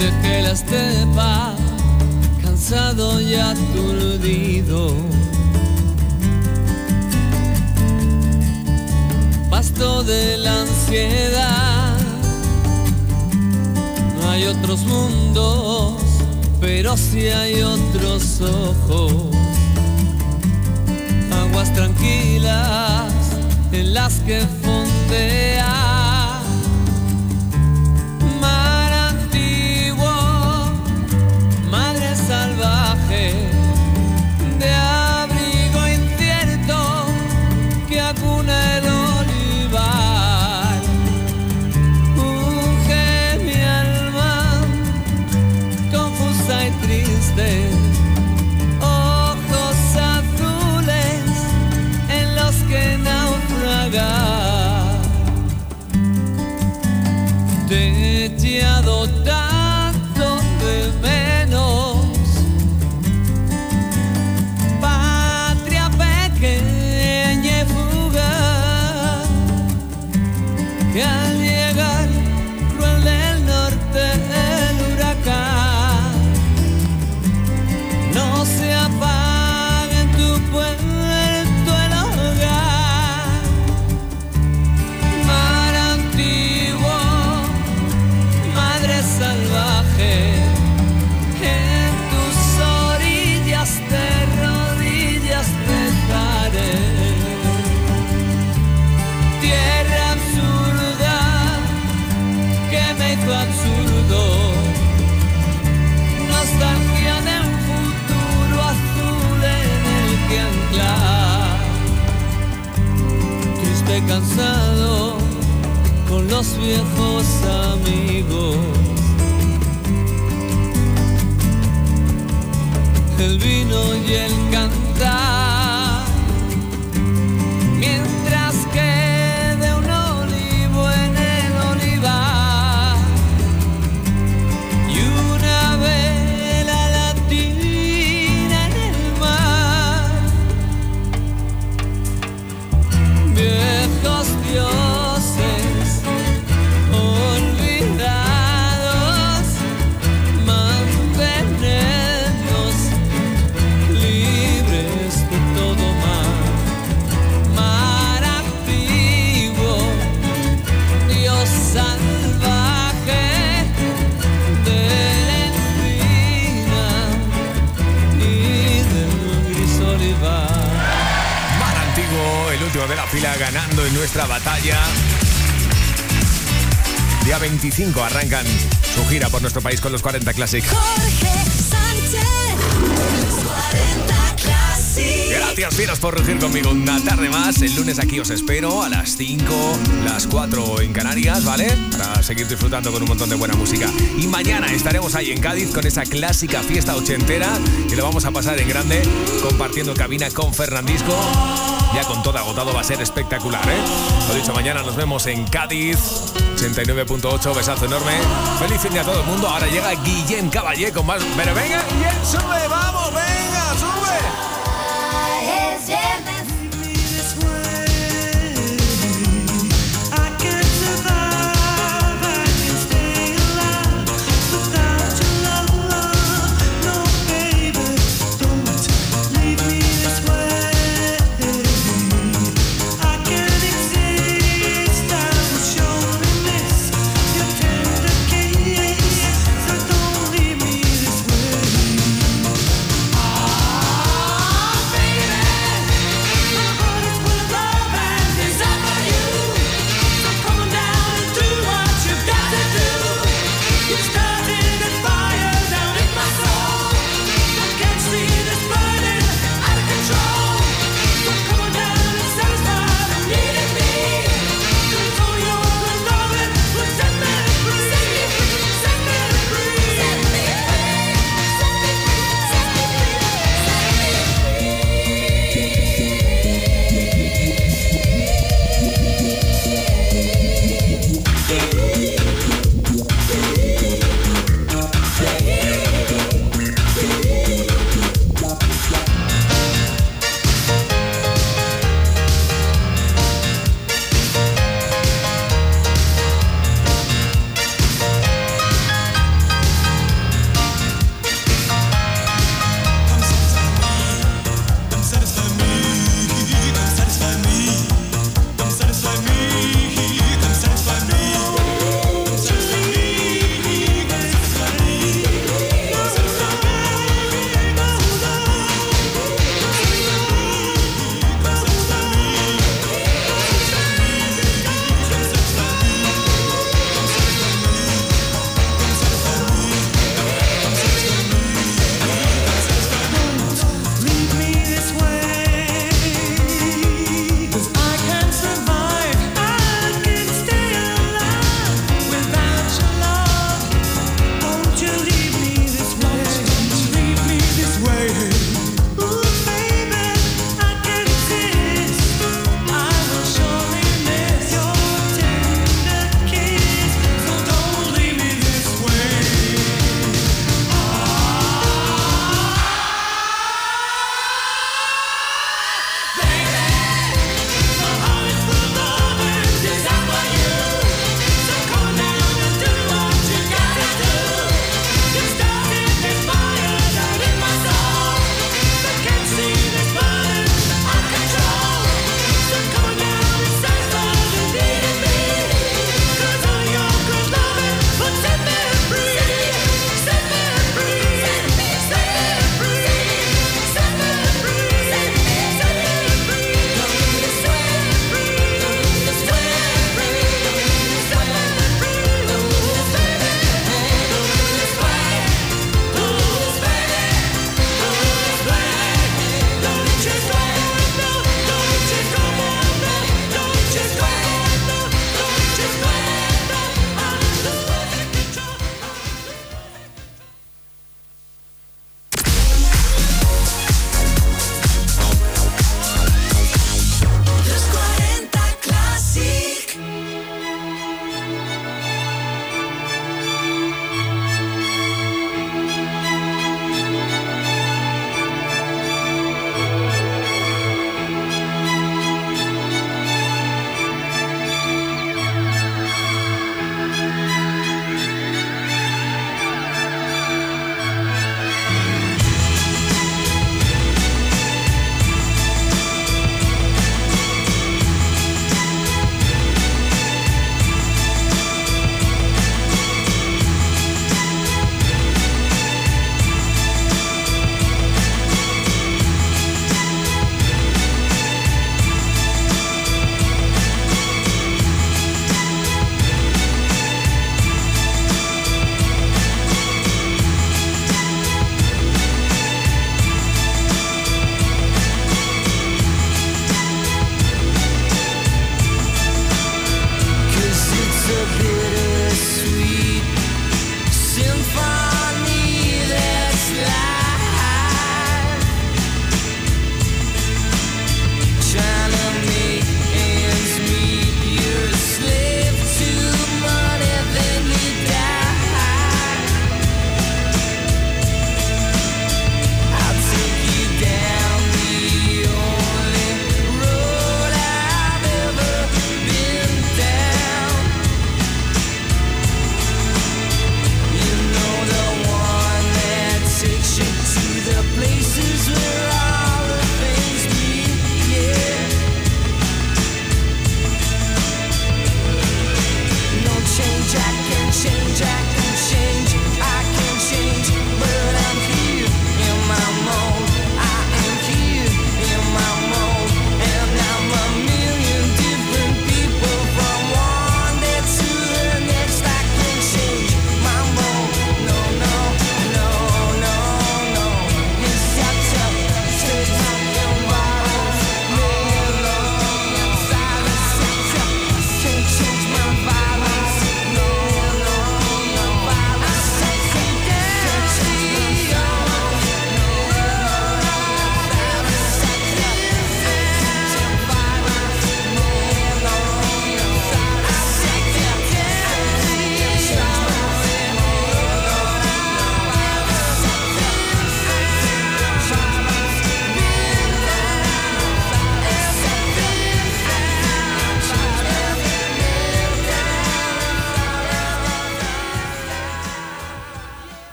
Dejé la estepa, cansado y aturdido. Pasto de la ansiedad. No hay otros mundos, pero sí hay otros ojos. Aguas tranquilas en las que fondea. Viejos amigos. El vino y el cantar. Ganando en nuestra batalla. Día 25 arrancan su gira por nuestro país con los 40 Classic. Jorge Sánchez, los 40 Classic. Gracias, fieras, por rugir conmigo una tarde más. El lunes aquí os espero a las 5, las 4 en Canarias, ¿vale? Para seguir disfrutando con un montón de buena música. Y mañana estaremos ahí en Cádiz con esa clásica fiesta ochentera y lo vamos a pasar en grande compartiendo cabina con Fernandisco. Ya con todo agotado va a ser espectacular, ¿eh? Lo dicho, mañana nos vemos en Cádiz. 89.8, besazo enorme. Feliz fin de a todo el mundo. Ahora llega Guillem Caballé con más. Pero venga, Guillem, sube, vamos,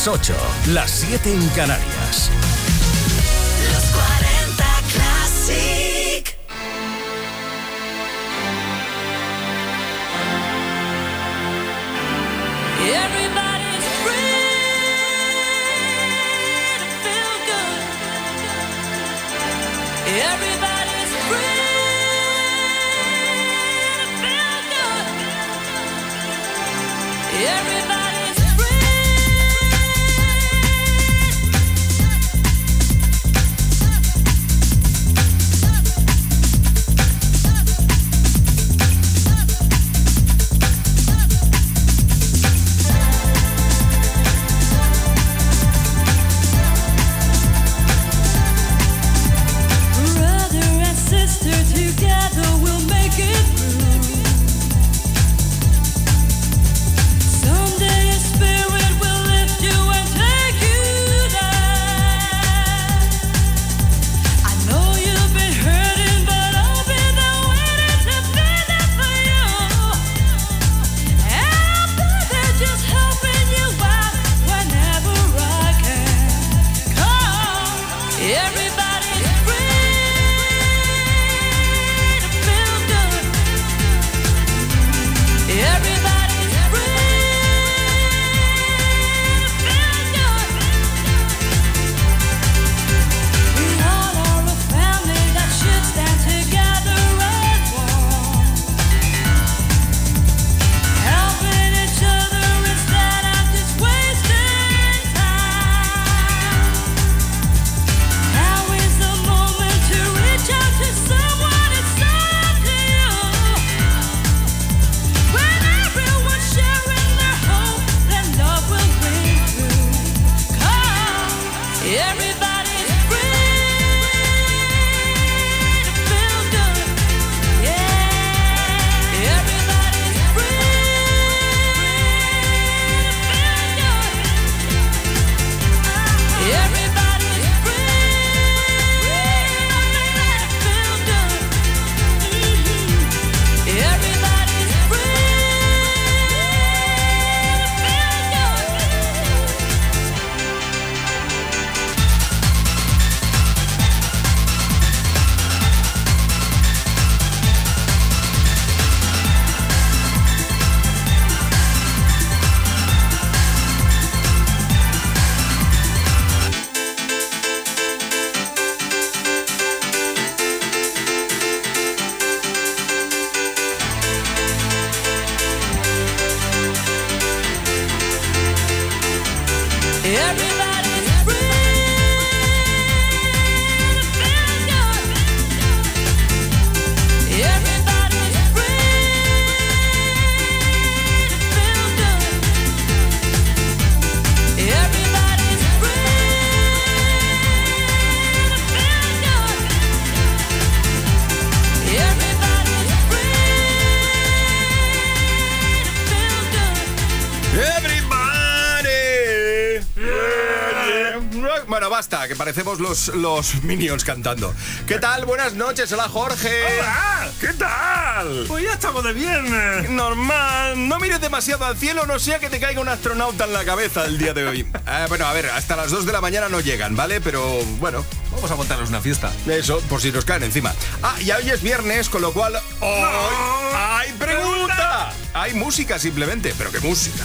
las 8, las 7 en Canarias. los, los Minions cantando. ¿Qué tal? Buenas noches, hola Jorge. ¡Hola! ¿Qué tal? Pues ya estamos de viernes. Normal. No mires demasiado al cielo, no sea que te caiga un astronauta en la cabeza el día de hoy. Ah, bueno, a ver, hasta las 2 de la mañana no llegan, ¿vale? Pero bueno. Vamos a montarnos una fiesta. Eso, por si nos caen encima. Ah, y hoy es viernes, con lo cual... Hoy... ¡Hay pregunta! pregunta! Hay música simplemente, pero qué música.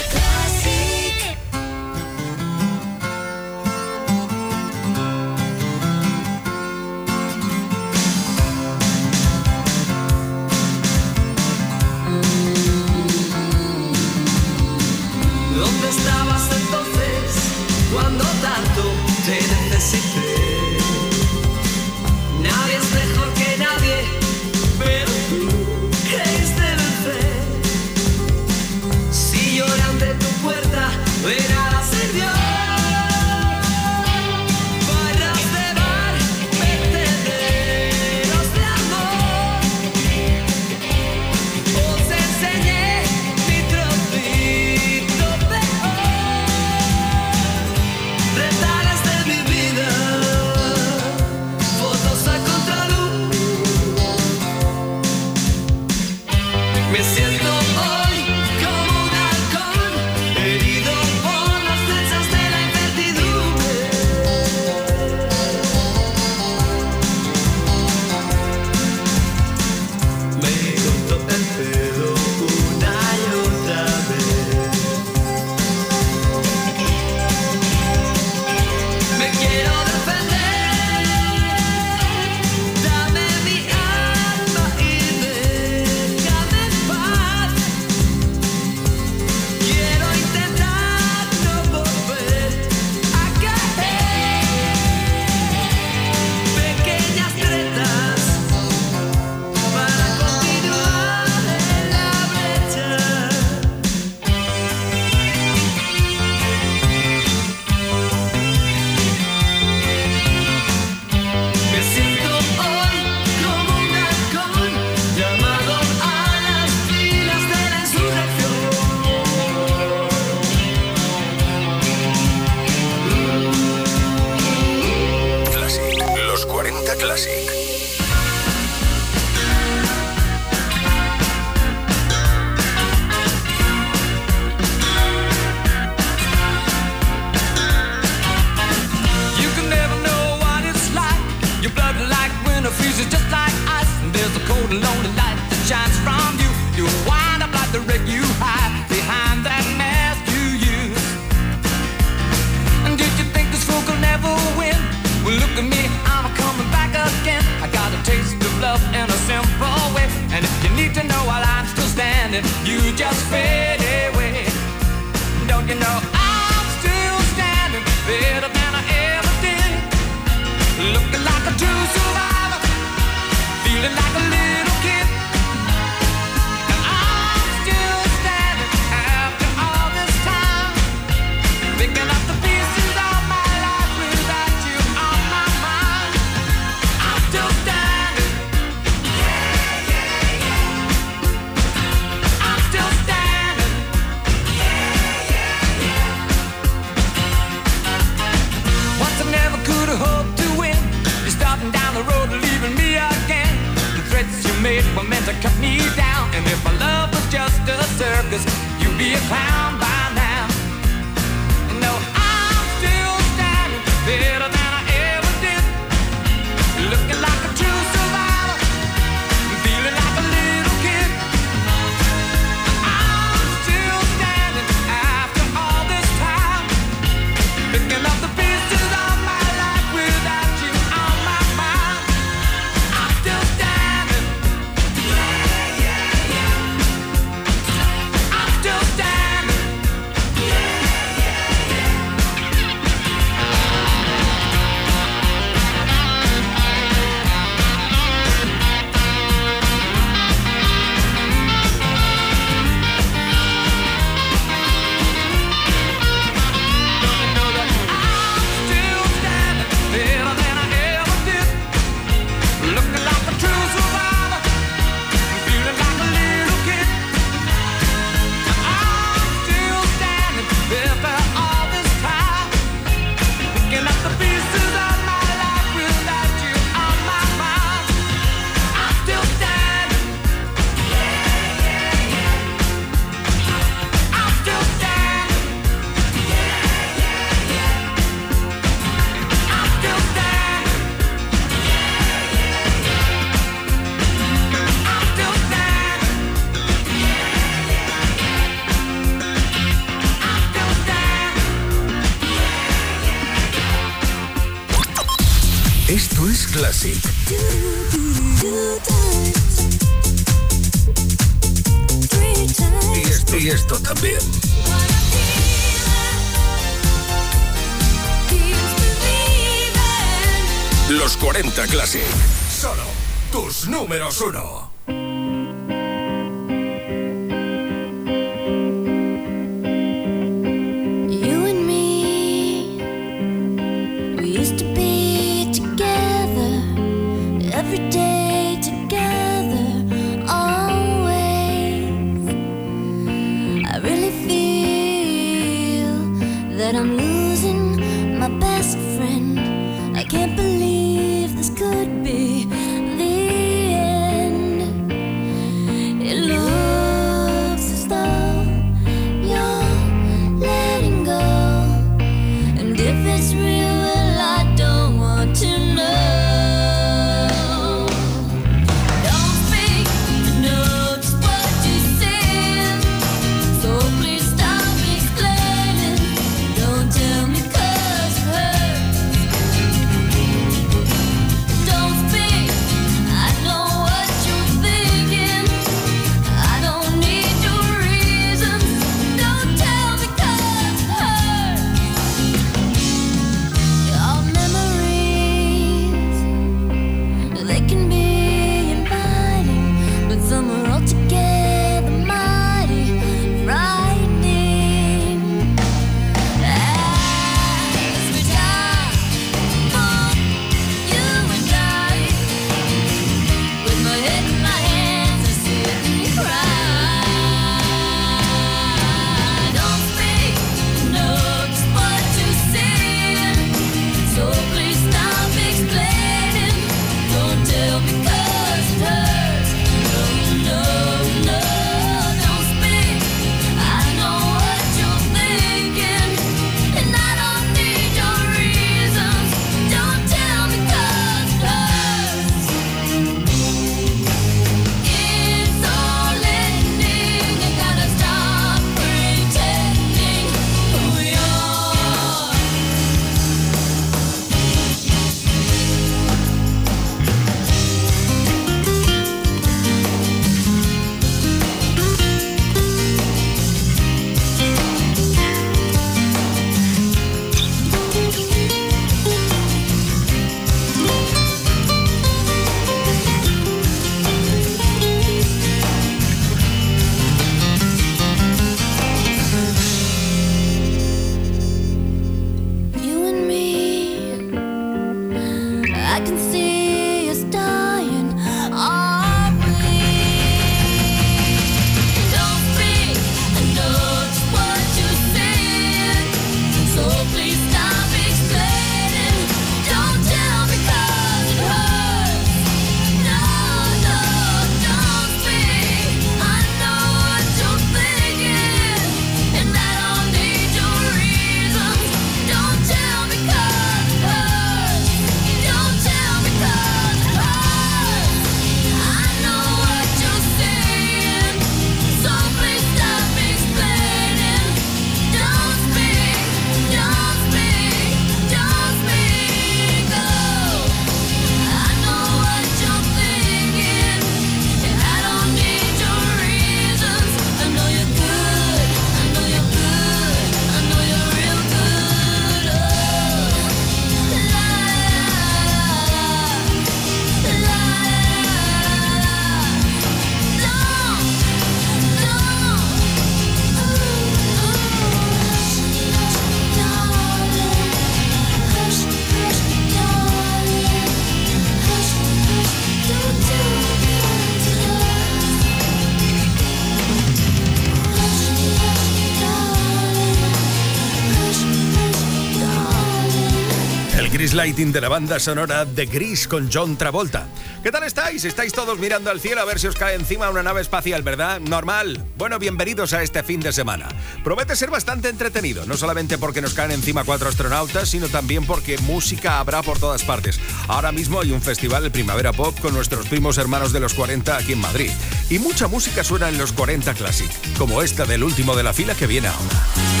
Lighting de la banda sonora de Gris con John Travolta. ¿Qué tal estáis? Estáis todos mirando al cielo a ver si os cae encima una nave espacial, ¿verdad? Normal. Bueno, bienvenidos a este fin de semana. Promete ser bastante entretenido, no solamente porque nos caen encima cuatro astronautas, sino también porque música habrá por todas partes. Ahora mismo hay un festival, el Primavera Pop, con nuestros primos hermanos de los 40 aquí en Madrid. Y mucha música suena en los 40 Classic, como esta del último de la fila que viene ahora.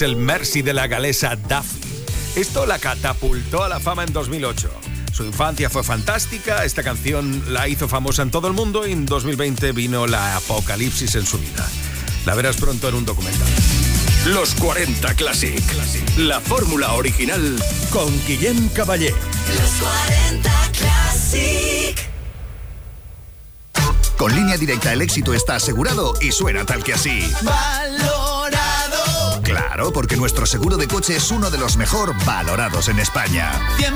Es el Mercy de la galesa Duffy. Esto la catapultó a la fama en 2008. Su infancia fue fantástica, esta canción la hizo famosa en todo el mundo y en 2020 vino la apocalipsis en su vida. La verás pronto en un documental. Los 40 Classic. La fórmula original con Guillem Caballé. Los 40 Classic. Con línea directa el éxito está asegurado y suena tal que así. Valorado. Claro, porque nuestro seguro de coche es uno de los mejor valorados en España. 100%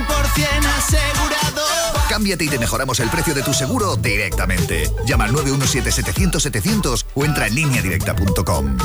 asegurado. Cámbiate y te mejoramos el precio de tu seguro directamente. Llama al 917-700-700 o entra en lineadirecta.com.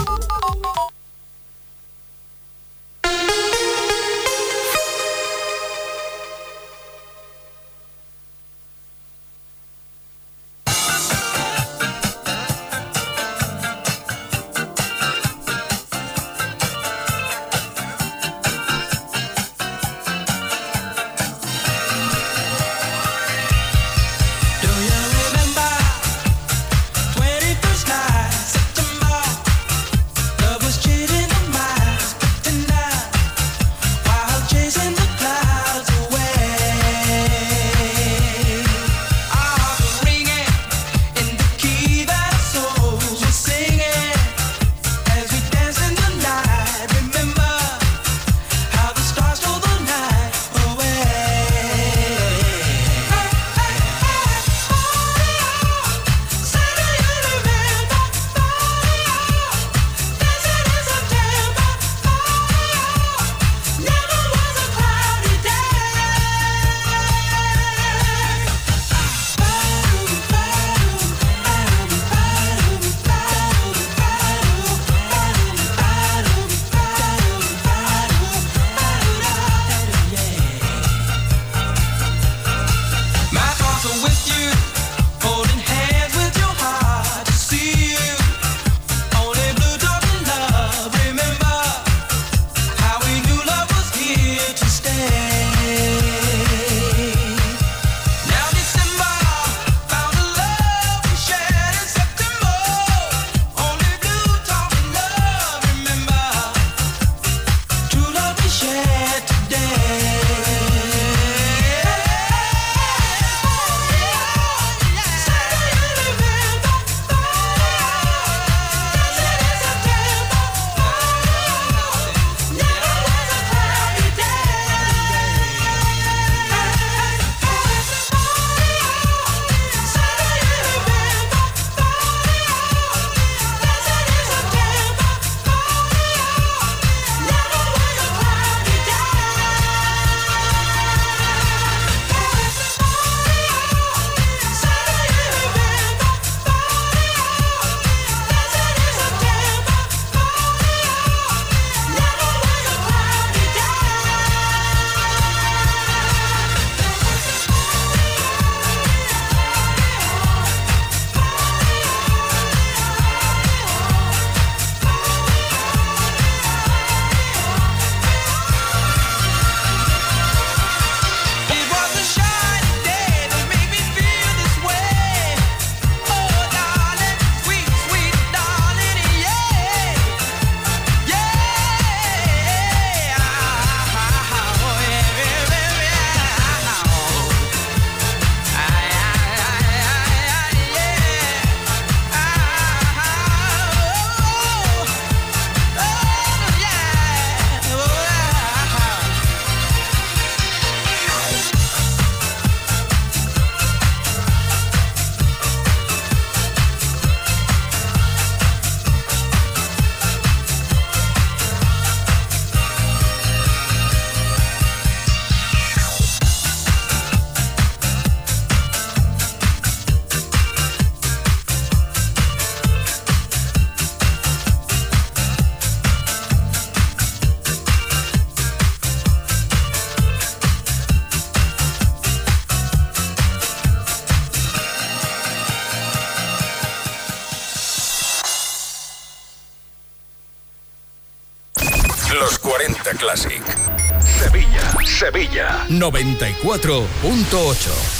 94.8.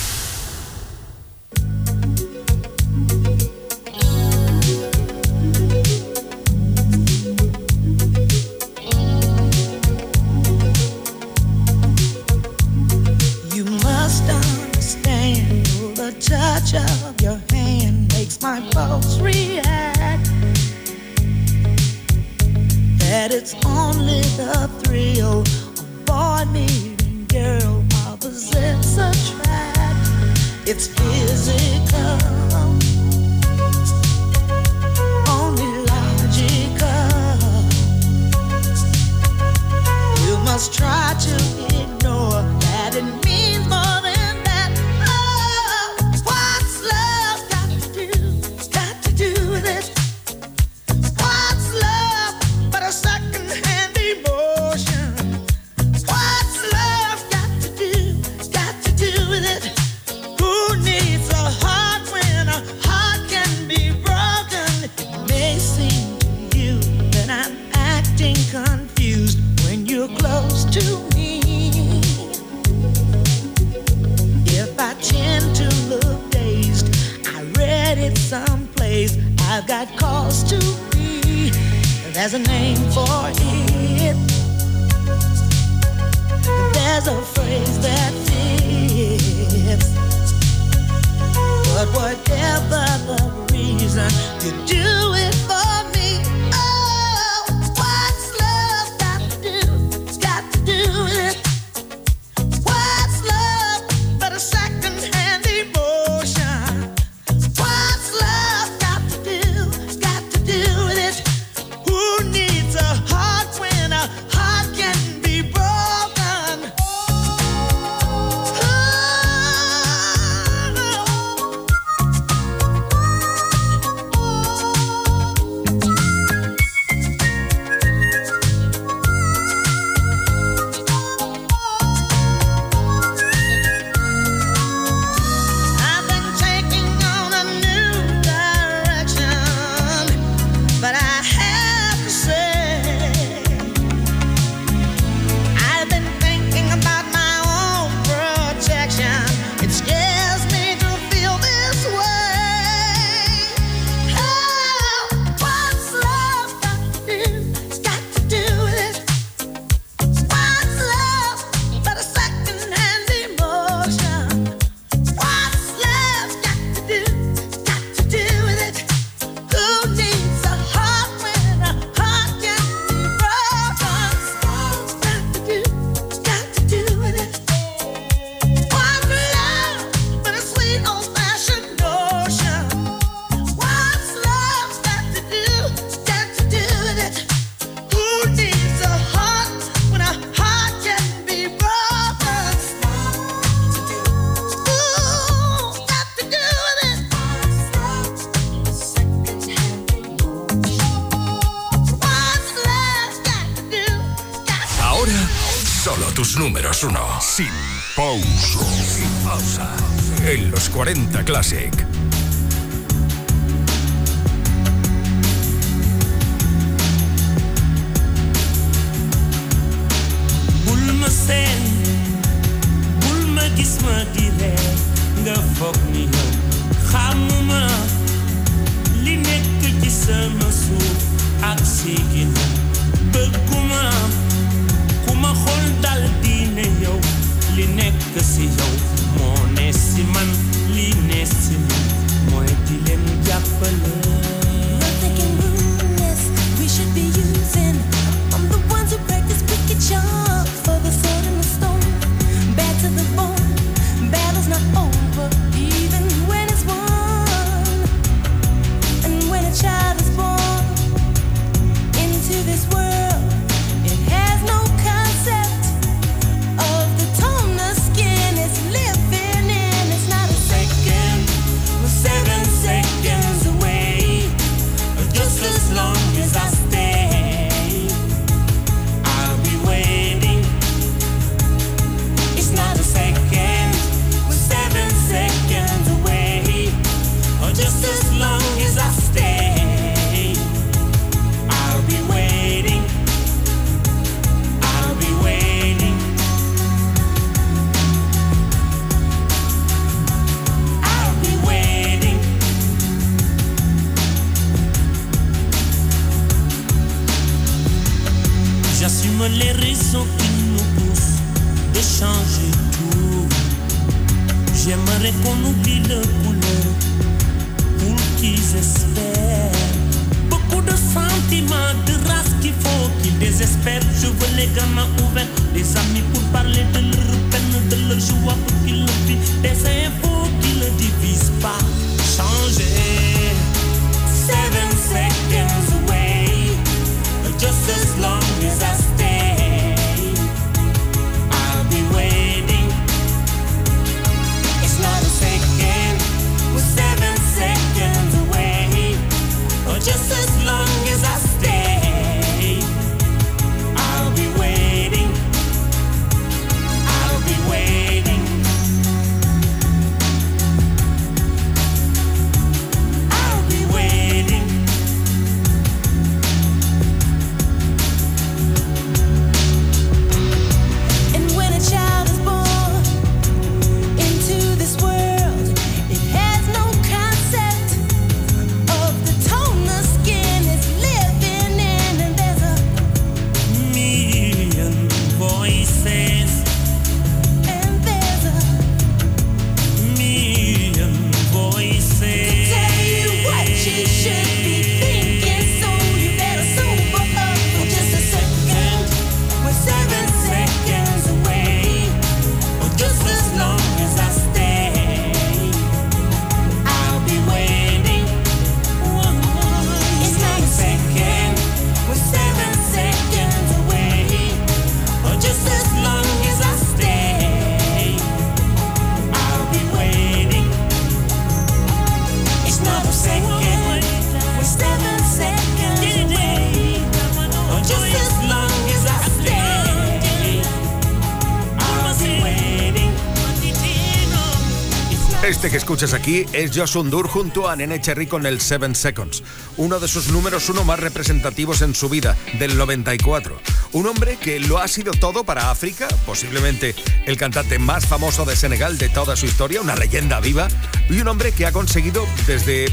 escuchas aquí es Josh Undur junto a Nene Cherry con el Seven Seconds, uno de sus números uno más representativos en su vida, del 94. Un hombre que lo ha sido todo para África, posiblemente el cantante más famoso de Senegal de toda su historia, una leyenda viva, y un hombre que ha conseguido desde,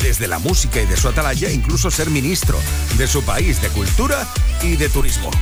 desde la música y de su atalaya incluso ser ministro de su país, de cultura y de turismo.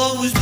Always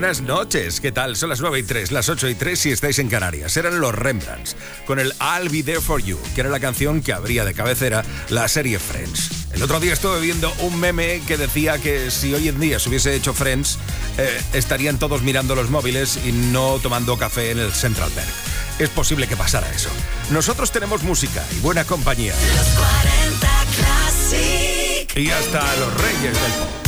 buenas noches. ¿Qué tal? Son las 9 y 3, las 8 y 3 si estáis en Canarias. Eran los Rembrandts, con el I'll Be There For You, que era la canción que abría de cabecera la serie Friends. El otro día estuve viendo un meme que decía que si hoy en día se hubiese hecho Friends, eh, estarían todos mirando los móviles y no tomando café en el Central Park. Es posible que pasara eso. Nosotros tenemos música y buena compañía. Los 40 Classic. Y hasta los Reyes del Pop.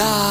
God,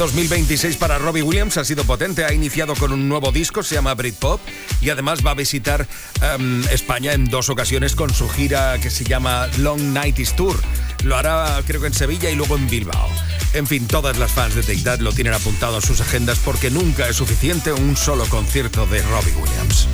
2026 para Robbie Williams ha sido potente. Ha iniciado con un nuevo disco, se llama Britpop, y además va a visitar em, España en dos ocasiones con su gira que se llama Long Nights Tour. Lo hará, creo que en Sevilla y luego en Bilbao. En fin, todas las fans de Take That lo tienen apuntado a sus agendas porque nunca es suficiente un solo concierto de Robbie Williams.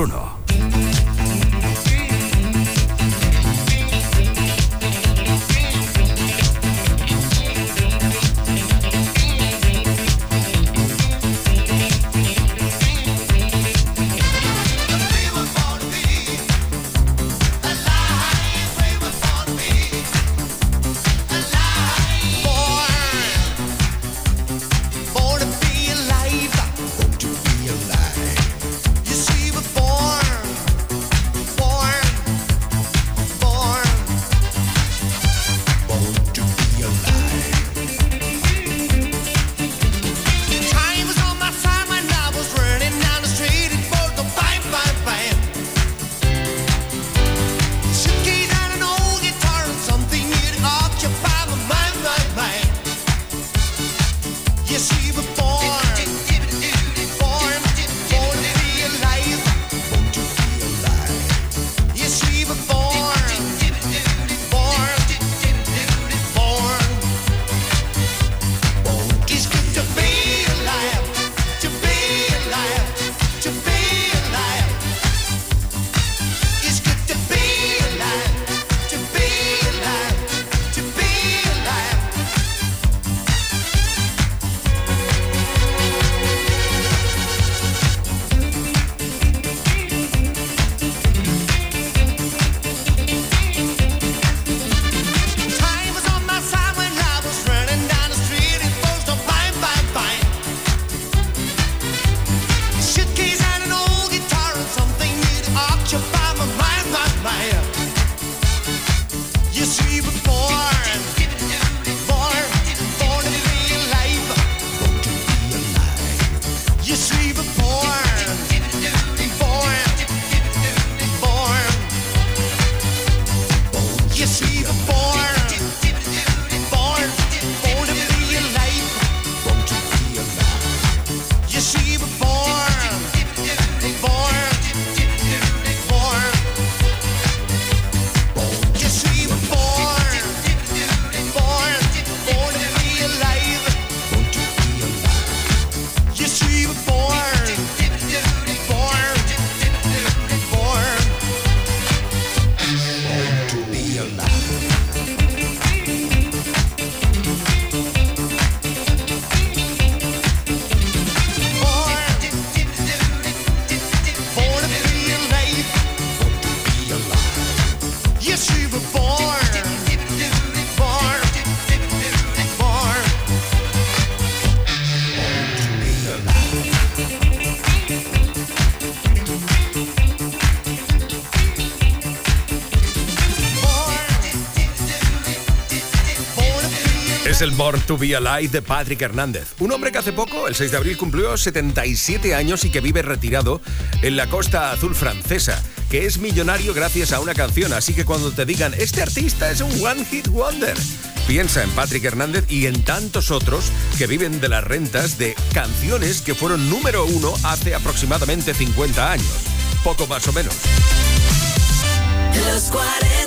uno. el Born to Be Alive de Patrick Hernández, un hombre que hace poco, el 6 de abril, cumplió 77 años y que vive retirado en la costa azul francesa, que es millonario gracias a una canción, así que cuando te digan, este artista es un One Hit Wonder, piensa en Patrick Hernández y en tantos otros que viven de las rentas de canciones que fueron número uno hace aproximadamente 50 años, poco más o menos. Los 40.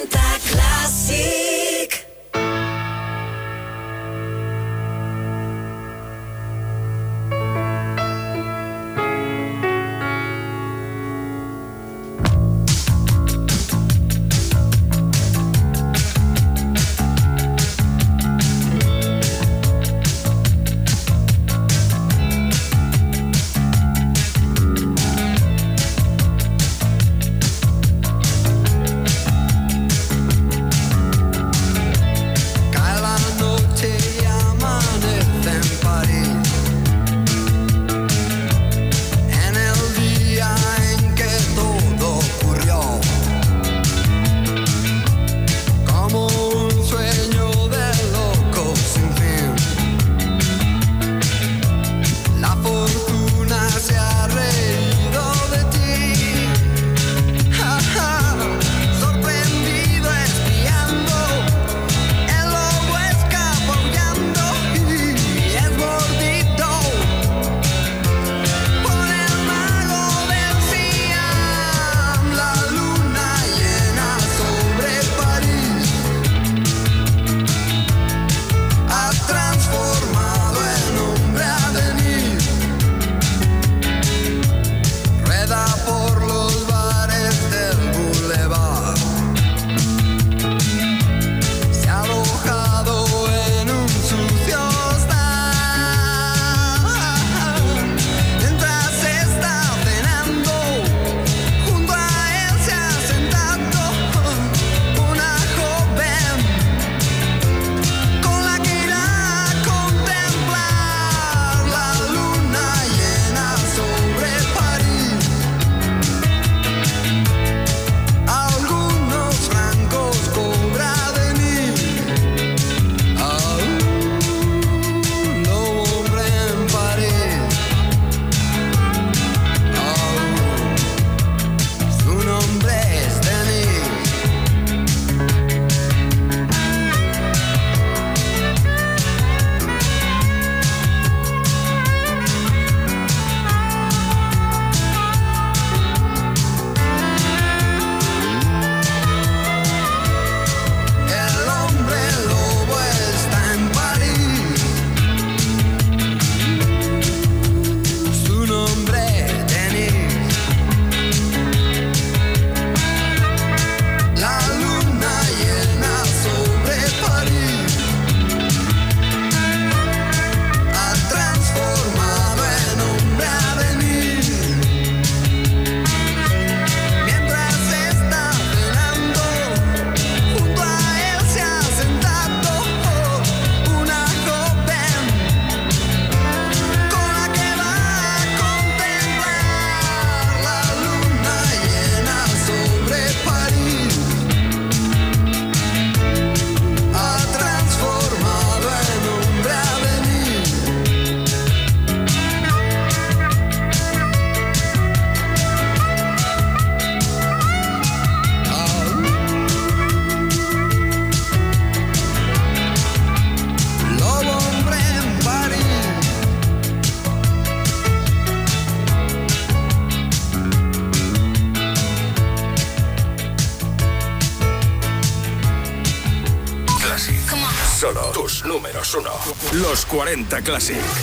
40 Classic.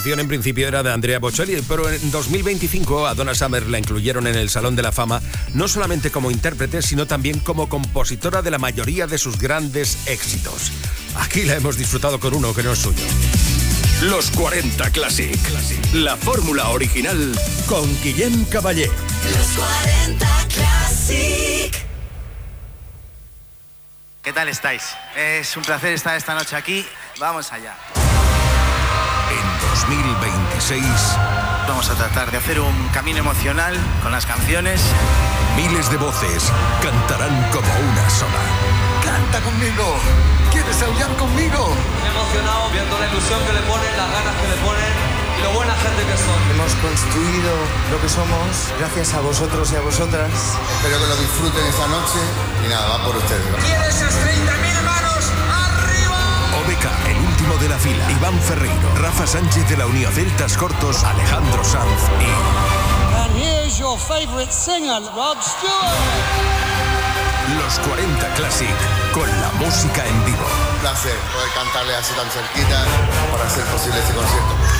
Canción en principio era de Andrea Bocelli, pero en 2025 a Donna Summer la incluyeron en el Salón de la Fama, no solamente como intérprete, sino también como compositora de la mayoría de sus grandes éxitos. Aquí la hemos disfrutado con uno que no es suyo. Los 40 Classic. La fórmula original con Guillem Caballé. Los 40 Classic. ¿Qué tal estáis? Es un placer estar esta noche aquí. Vamos allá. En 2026 Vamos a tratar de hacer un camino emocional con las canciones. Miles de voces cantarán como una sola. ¡Canta conmigo! ¿Quieres aullar conmigo? emocionado viendo la ilusión que le ponen, las ganas que le ponen y lo buena gente que son. Hemos construido lo que somos gracias a vosotros y a vosotras. Espero que lo disfruten esta noche y nada, va por ustedes. ¿Quieres esas 30.000 manos fila. Iván Ferreiro, Rafa Sánchez de la Unión Celtas Cortos, Alejandro Sanz y And here's your favorite singer, Rod Stewart. Los 40 Classic con la música en vivo. Un placer poder cantarle así tan cerquita para hacer posible este concierto.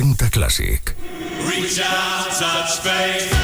40 Classic. Reach out, touch faith.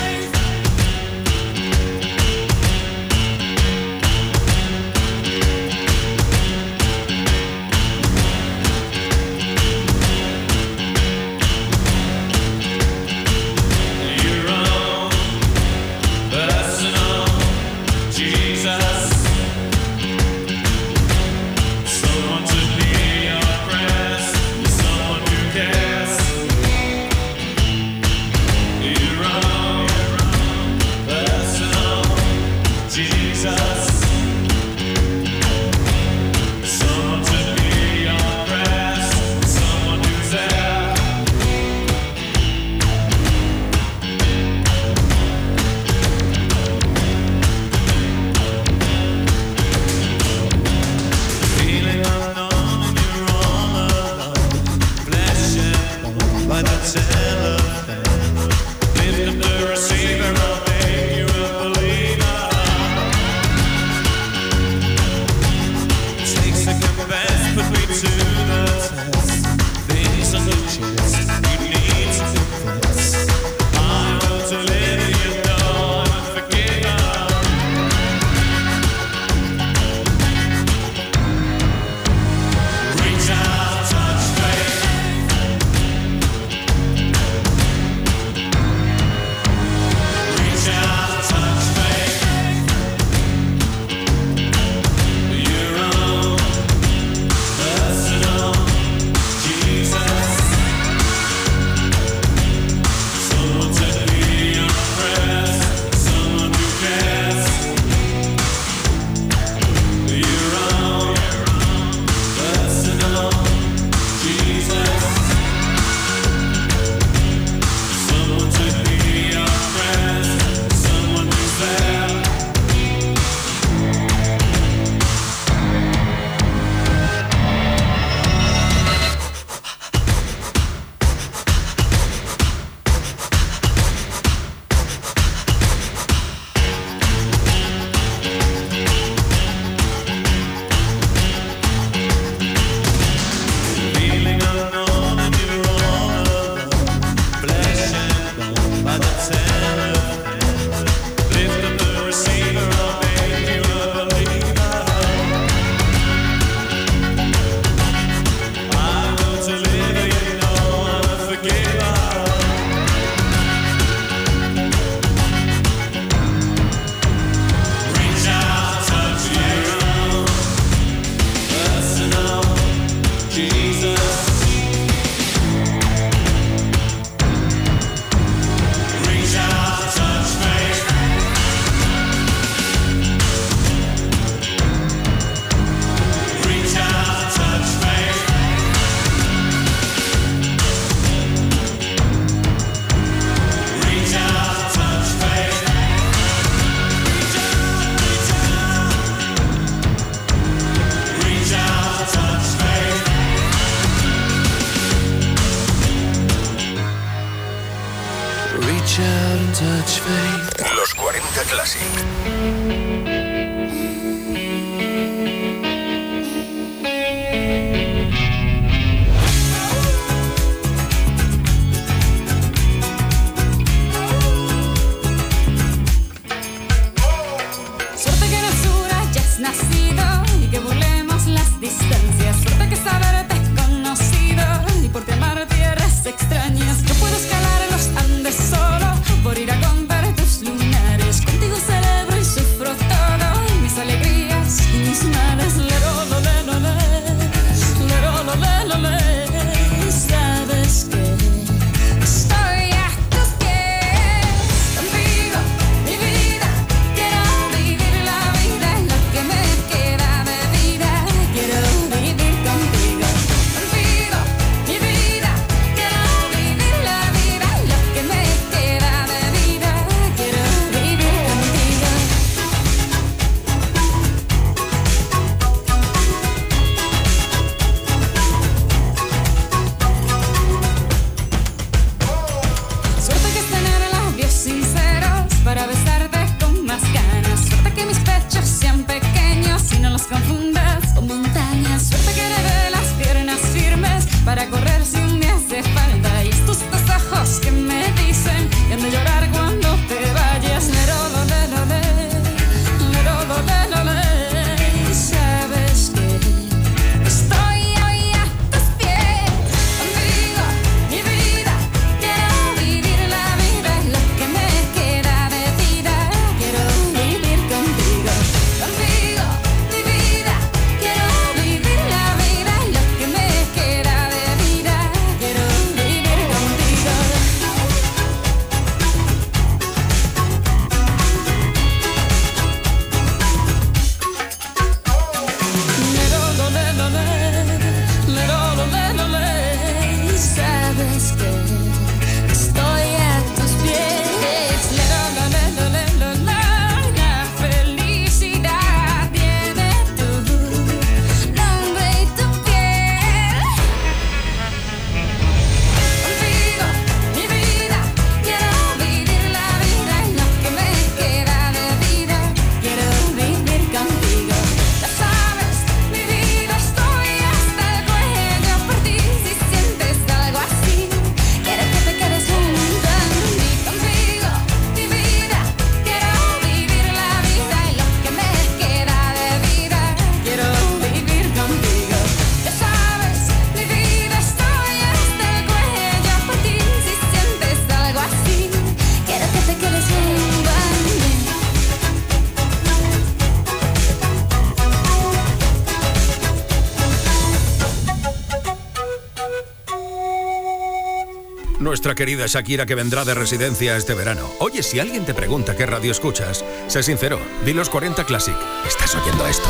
nuestra querida Shakira que vendrá de residencia este verano. Oye, si alguien te pregunta qué radio escuchas, sé sincero, di los 40 Classic. ¿Estás oyendo esto?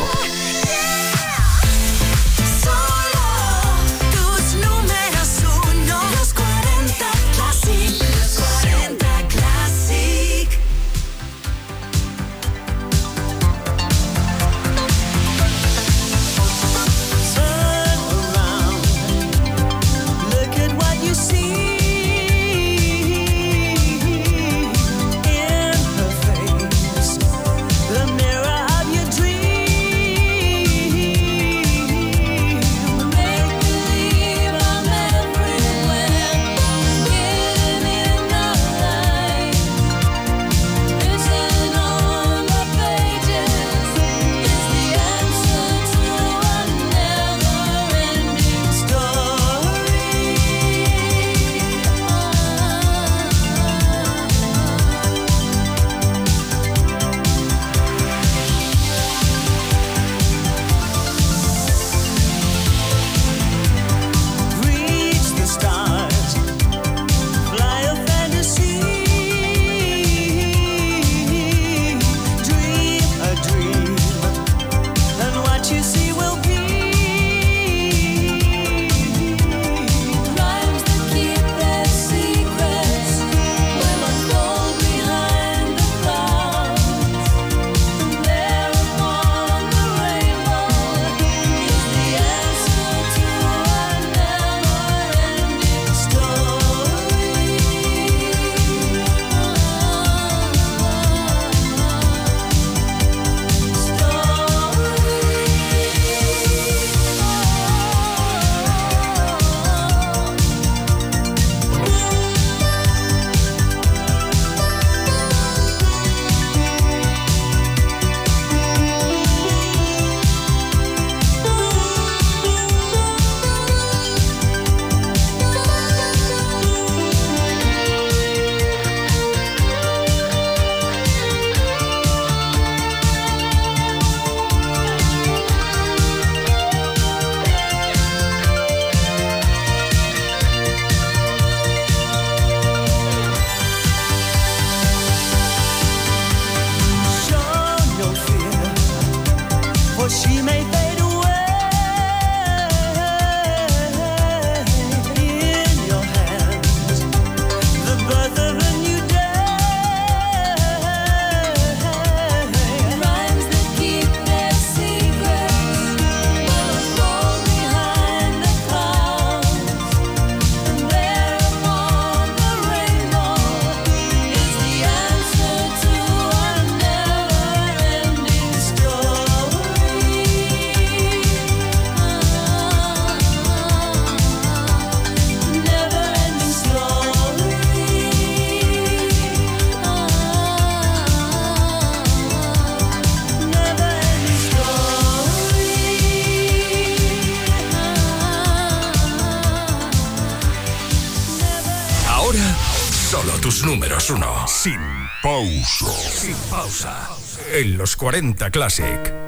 Hits 40 Classic.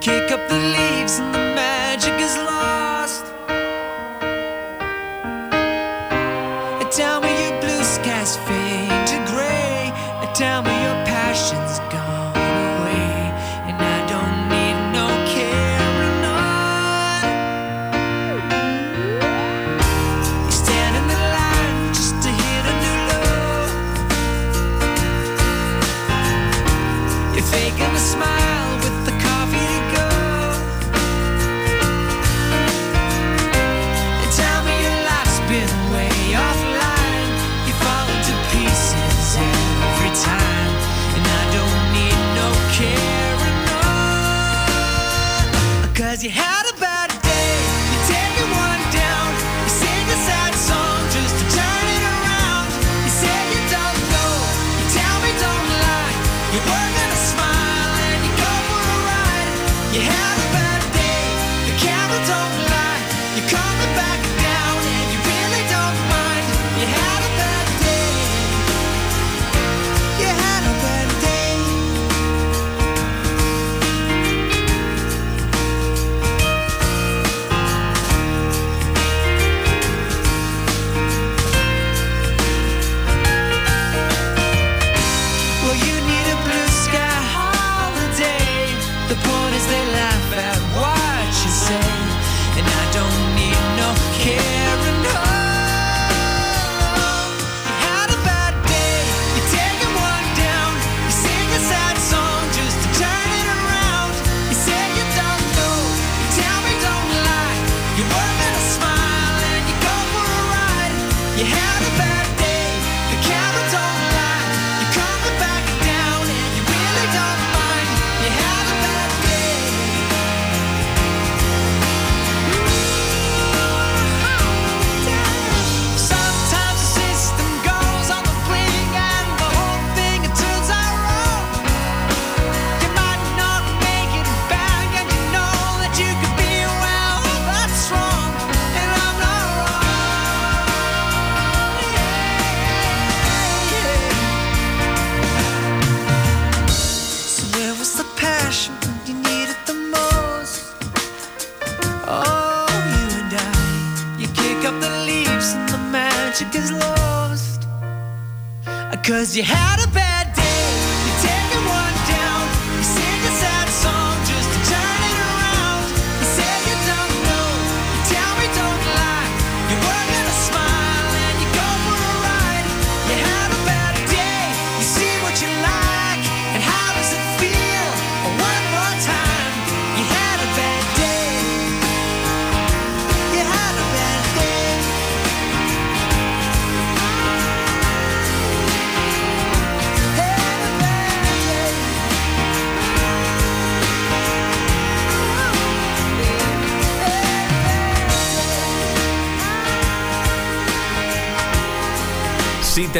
kick up the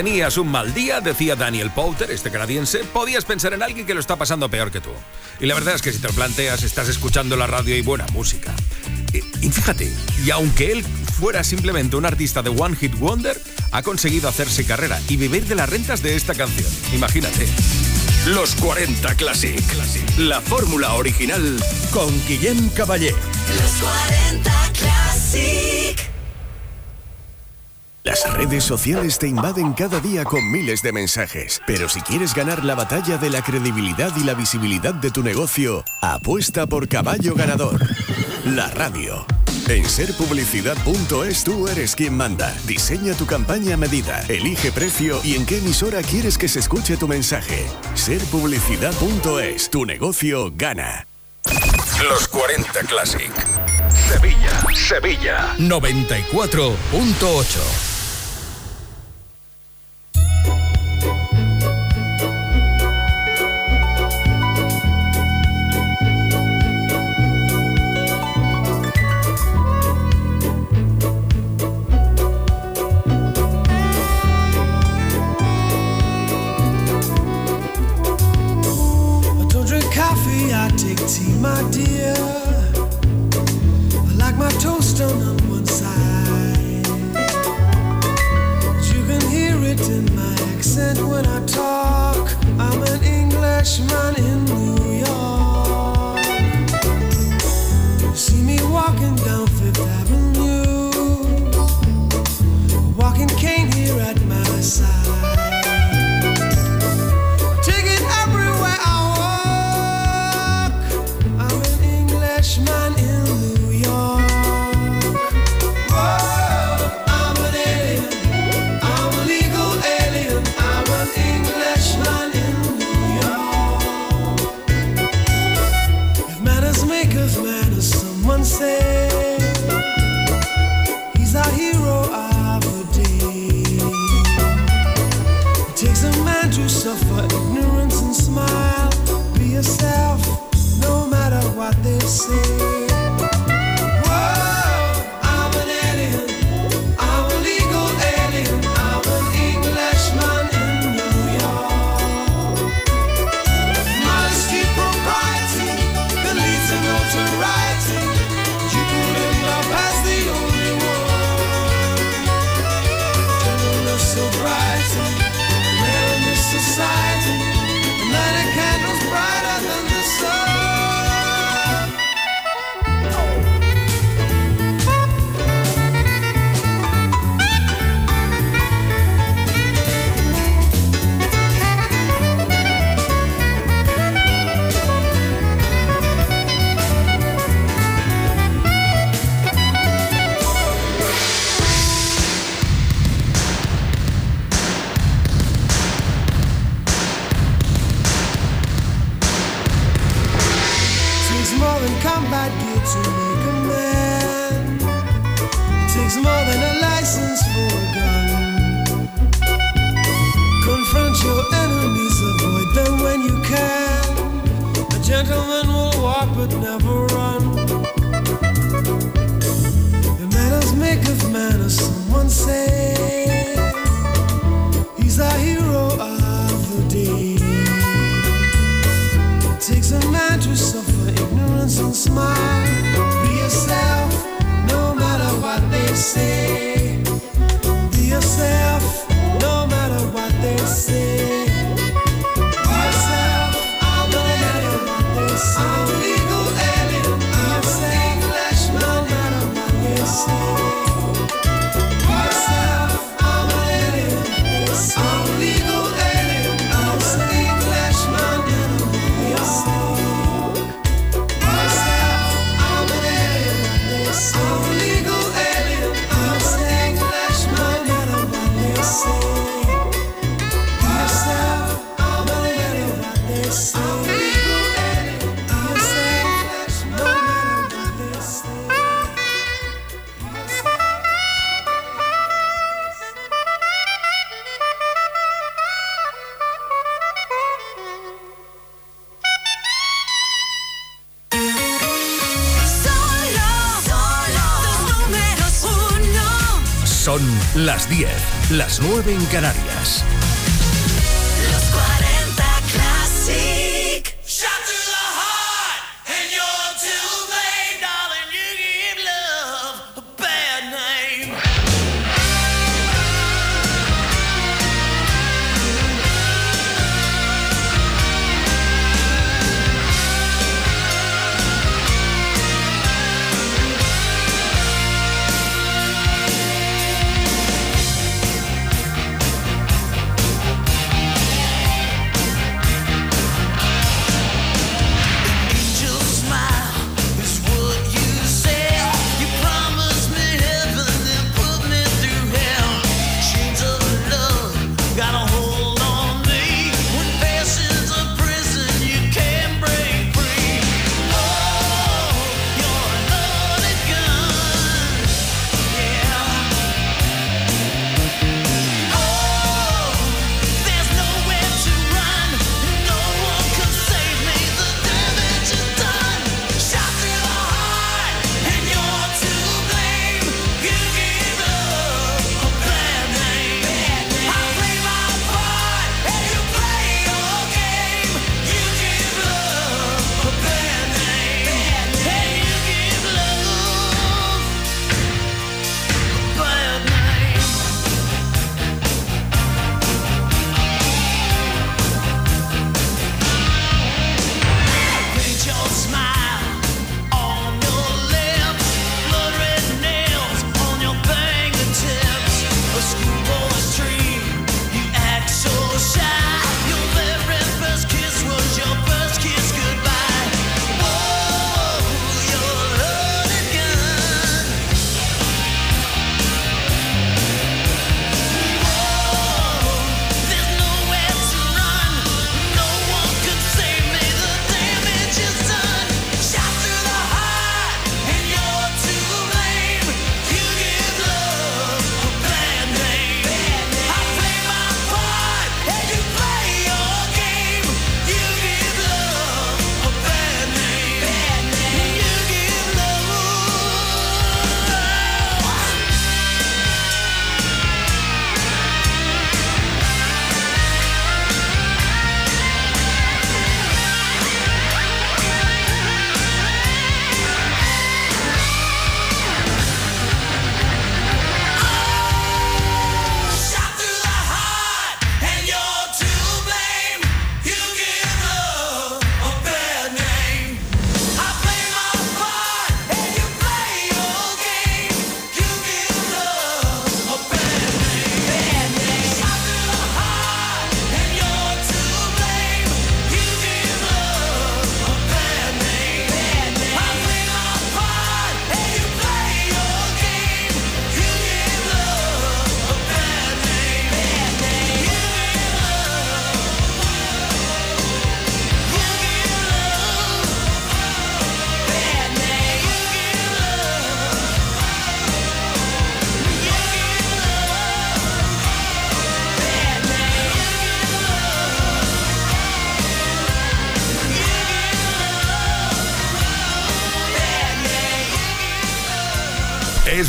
tenías un mal día, decía Daniel Powter, este canadiense, podías pensar en alguien que lo está pasando peor que tú. Y la verdad es que si te lo planteas, estás escuchando la radio y buena música. Y, y fíjate, y aunque él fuera simplemente un artista de One Hit Wonder, ha conseguido hacerse carrera y vivir de las rentas de esta canción. Imagínate. Los 40 Classic. Classic. La fórmula original con Guillem Caballé. Los 40 Classic. Las redes sociales te invaden cada día con miles de mensajes, pero si quieres ganar la batalla de la credibilidad y la visibilidad de tu negocio, apuesta por caballo ganador, la radio. En serpublicidad.es tú eres quien manda. Diseña tu campaña a medida, elige precio y en qué emisora quieres que se escuche tu mensaje. Serpublicidad.es, tu negocio gana. Los 40 Classic. Sevilla, Sevilla 94.8. las 9 en Canarias.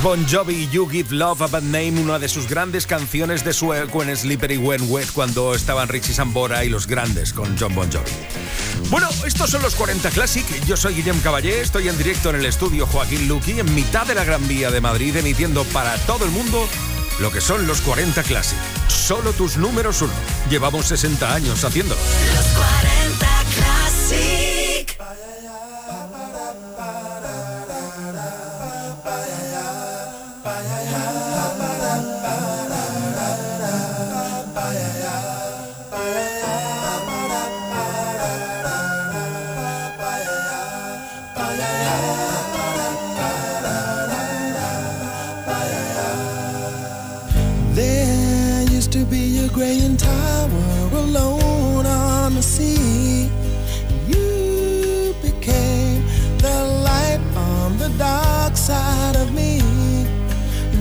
Bon Jovi, You Give Love a Bad Name, una de sus grandes canciones de su eco en Slippery When Wet cuando estaban Richie Sambora y los grandes con John Bon Jovi. Bueno, estos son los 40 Classic. Yo soy Guillem Caballé, estoy en directo en el estudio Joaquín Luqui, en mitad de la Gran Vía de Madrid, emitiendo para todo el mundo lo que son los 40 Classic. Solo tus números uno. Llevamos 60 años haciéndolo. There used to be a graying tower alone on the sea. You became the light on the dark side of me.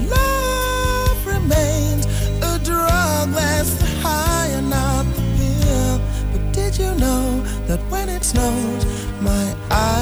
Love remains a drug that's the high and not the pill. But did you know that when it snows,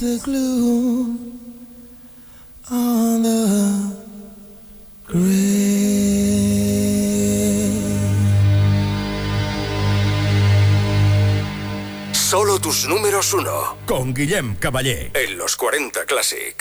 the. Solo tus números uno. Con Guillem Caballé. En los 40 Classic.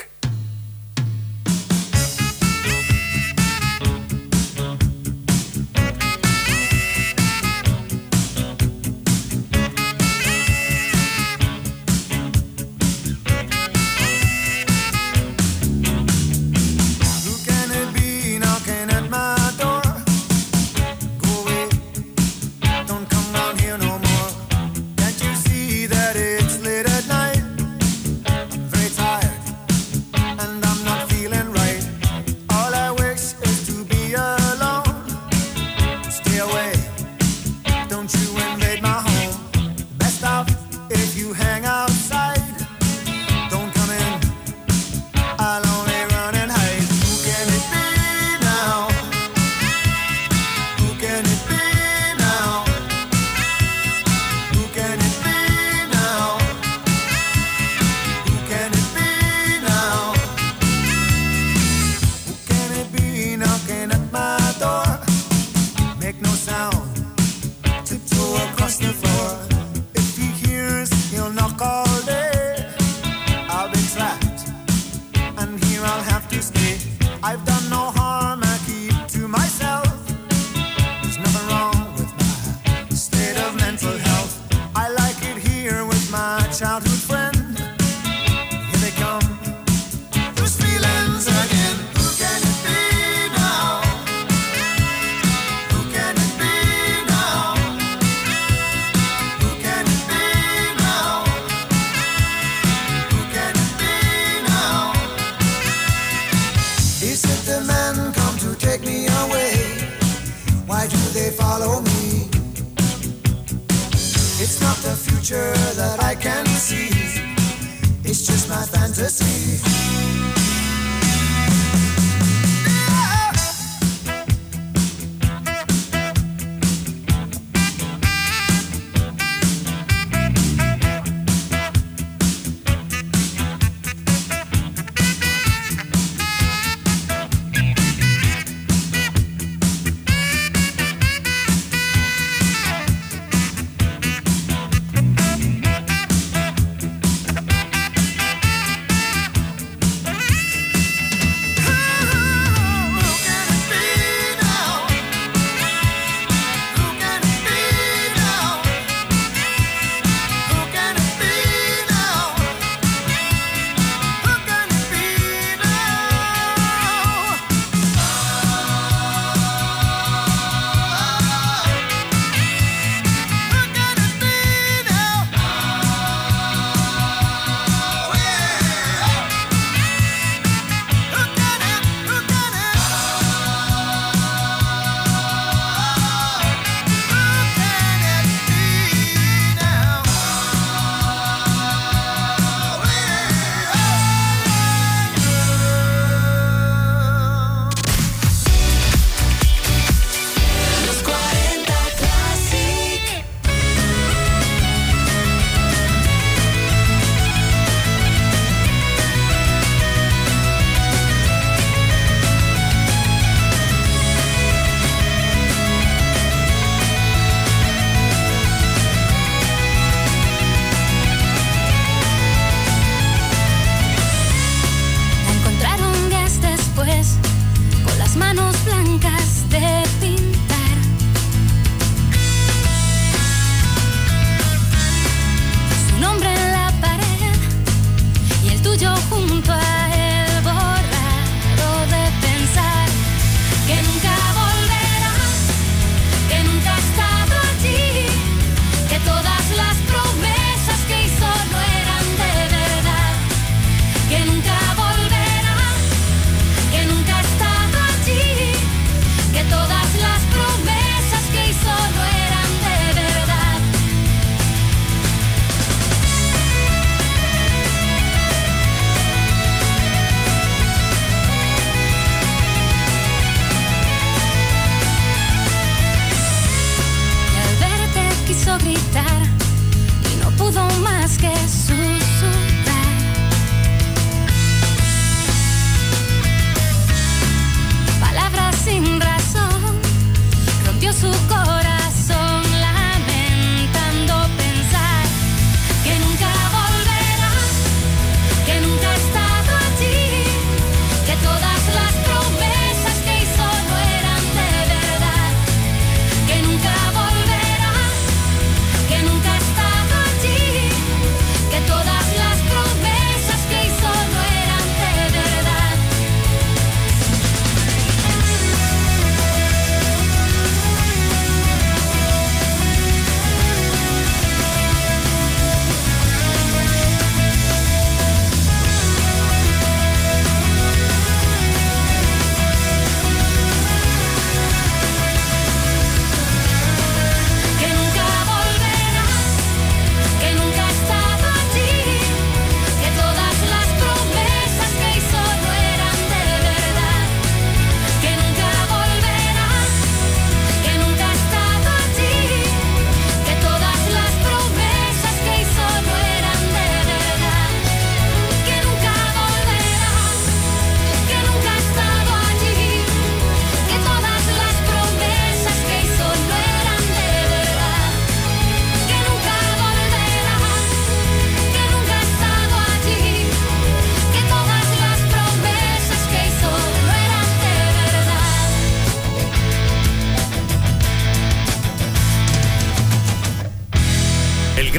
It's not the future that I can see, it's just my fantasy.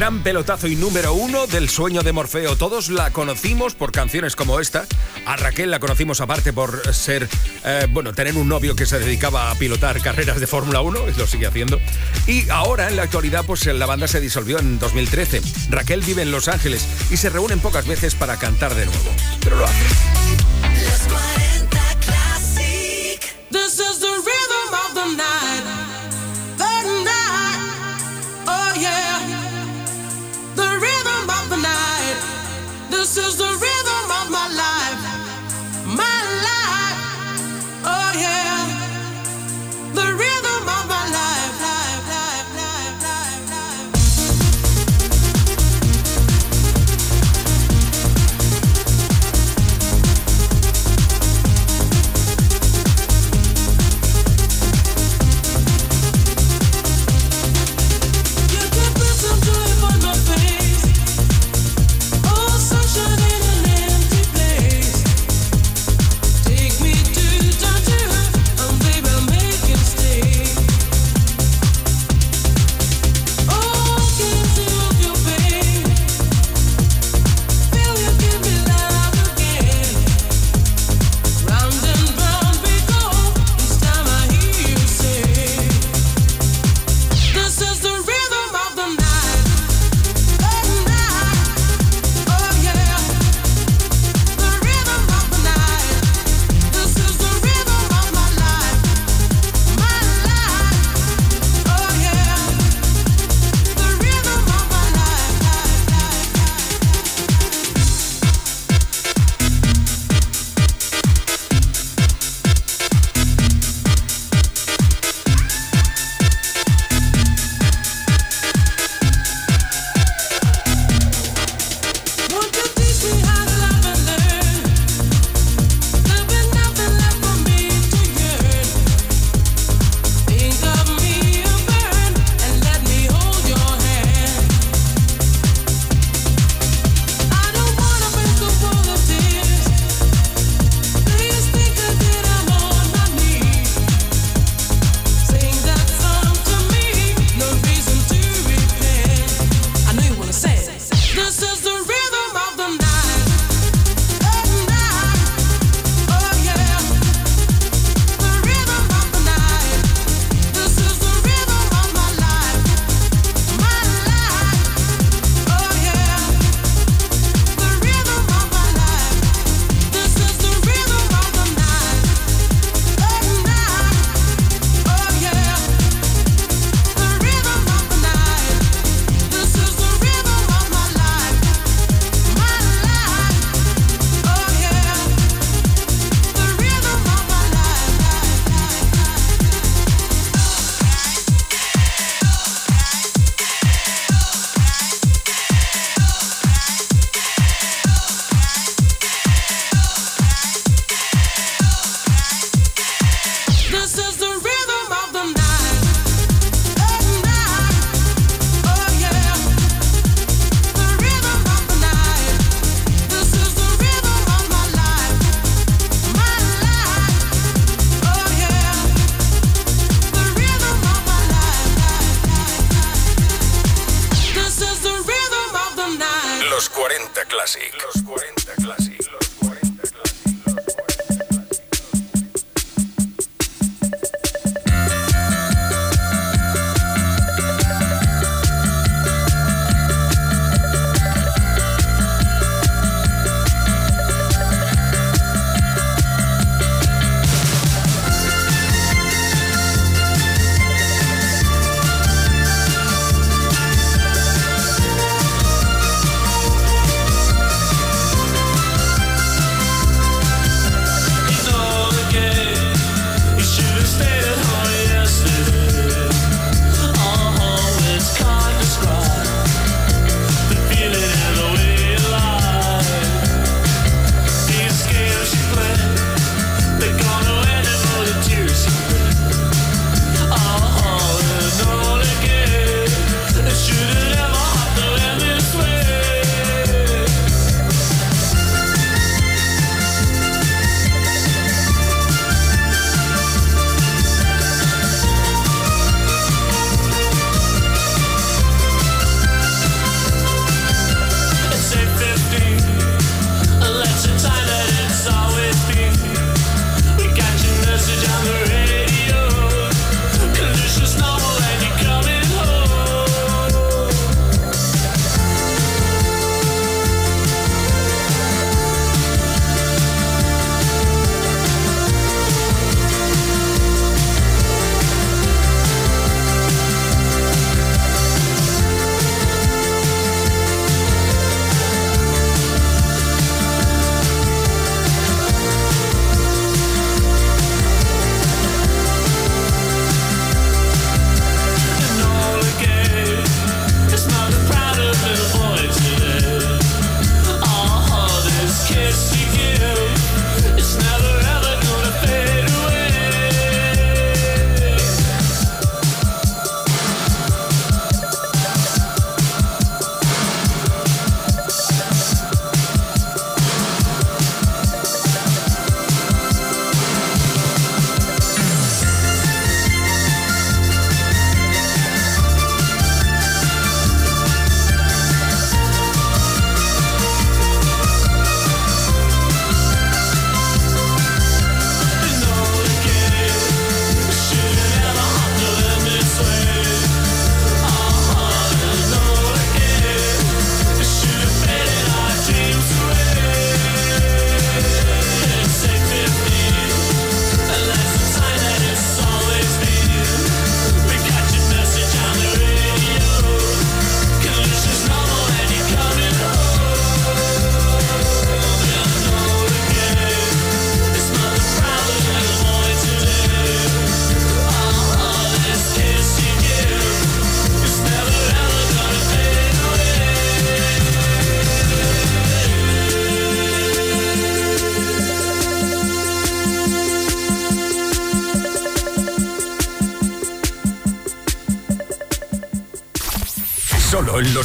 gran pelotazo y número uno del sueño de Morfeo. Todos la conocimos por canciones como esta. A Raquel la conocimos aparte por ser, eh, bueno, tener un novio que se dedicaba a pilotar carreras de Fórmula 1, y lo sigue haciendo. Y ahora, en la actualidad, pues la banda se disolvió en 2013. Raquel vive en Los Ángeles y se reúnen pocas veces para cantar de nuevo, pero lo hace.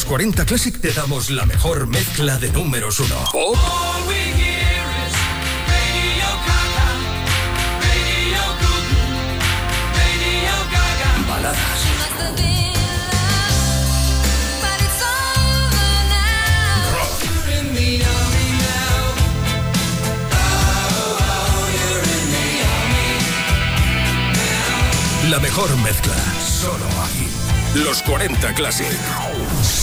40 Classic te damos la mejor mezcla de números 1. Pop. Baladas. La mejor mezcla, solo aquí. Los 40 Classic.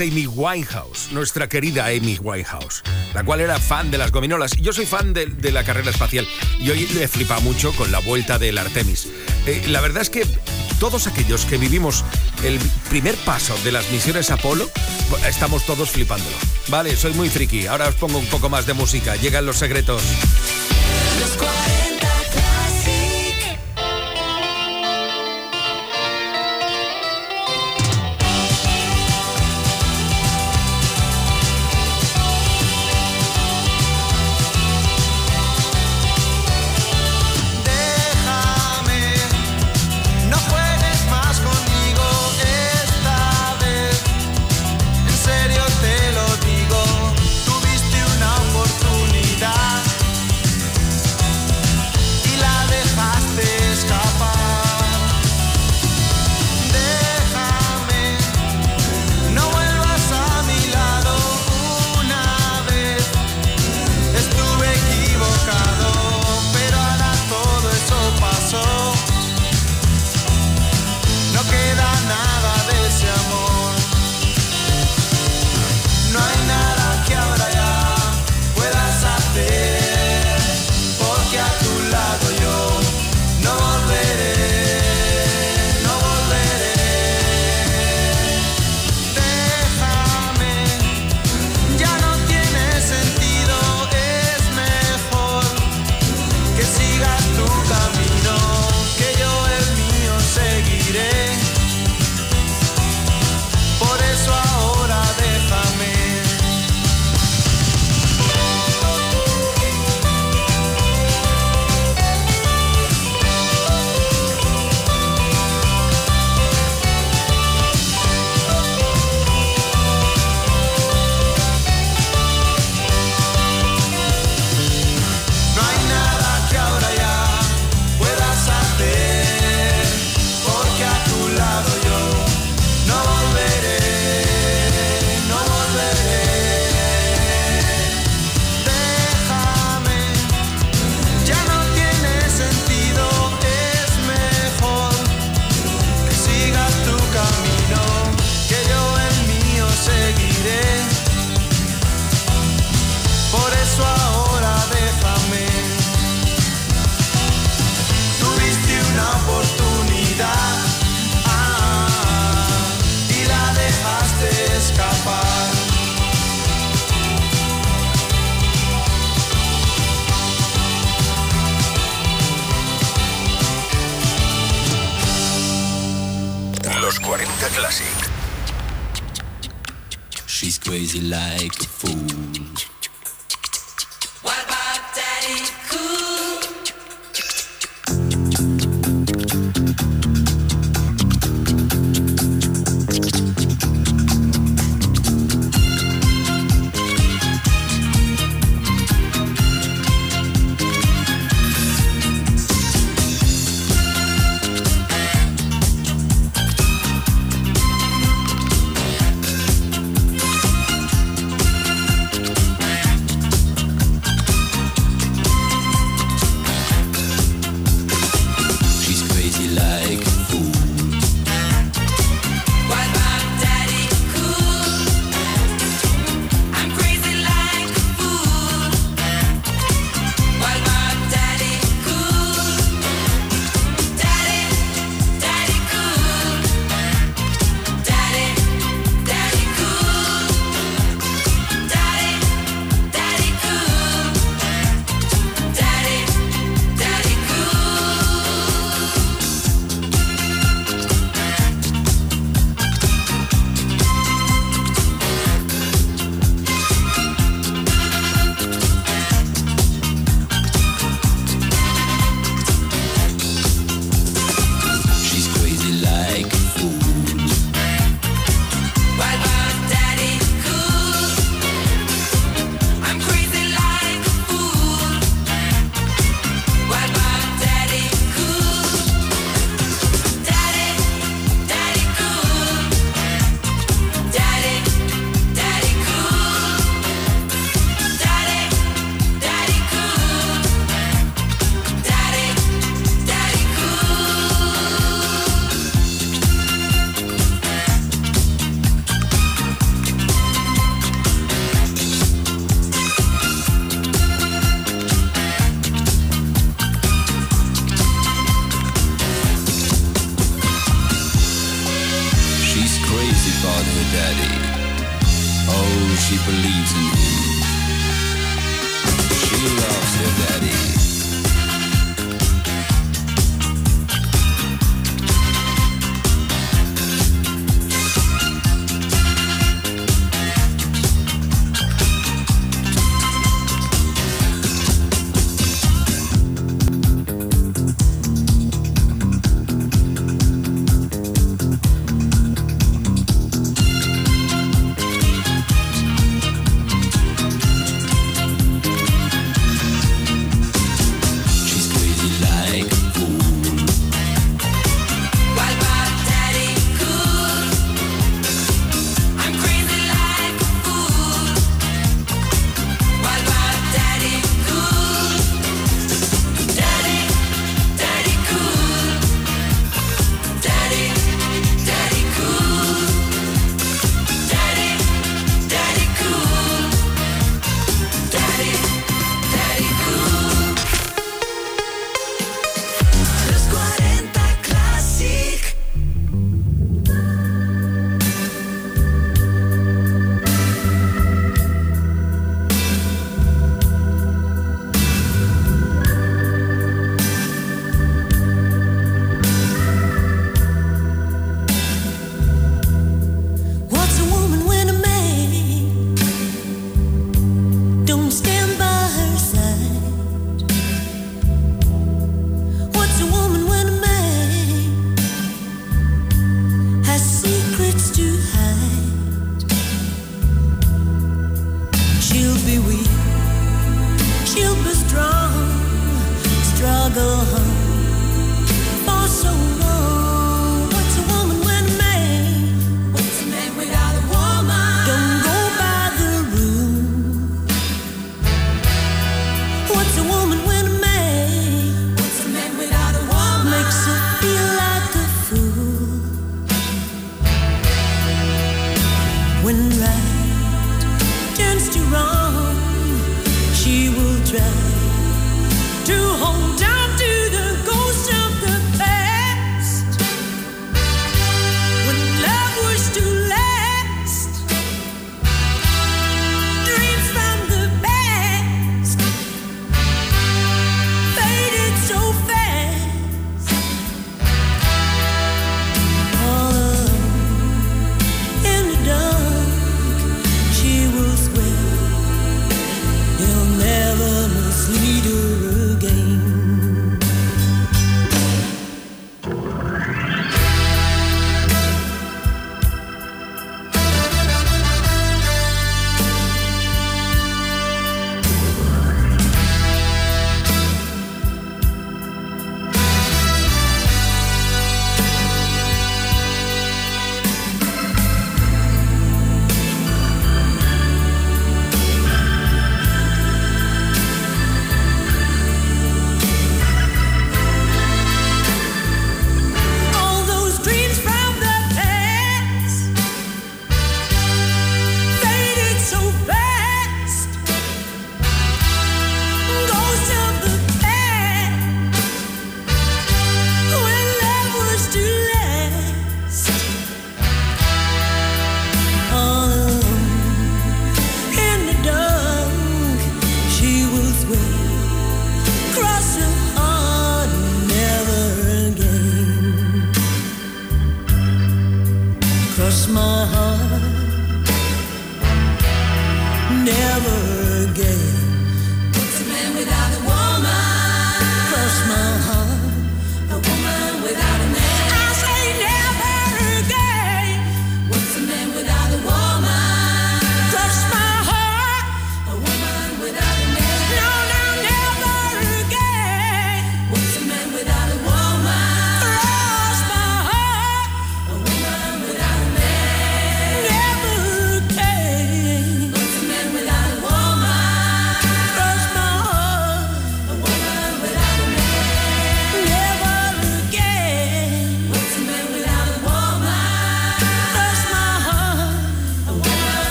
Amy Winehouse, nuestra querida Amy Winehouse, la cual era fan de las gominolas. Yo soy fan de, la carrera espacial y hoy le flipa mucho con la vuelta del Artemis. Eh, la verdad es que todos aquellos que vivimos el primer paso de las misiones Apolo, estamos todos flipándolo. Vale, soy muy friki. Ahora os pongo un poco más de música. Llegan los secretos.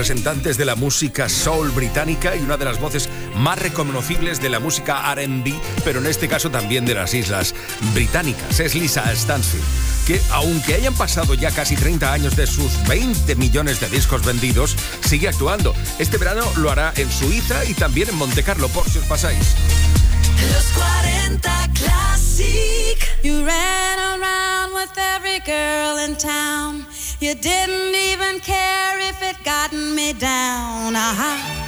Representantes de la música soul británica y una de las voces más reconocibles de la música RB, pero en este caso también de las islas británicas. Es Lisa Stansfield, que aunque hayan pasado ya casi 30 años de sus 20 millones de discos vendidos, sigue actuando. Este verano lo hará en Suiza y también en Monte Carlo, por si os pasáis. Los 40 Classic. You ran around with every girl in town. You didn't even care gotten me down. Aha,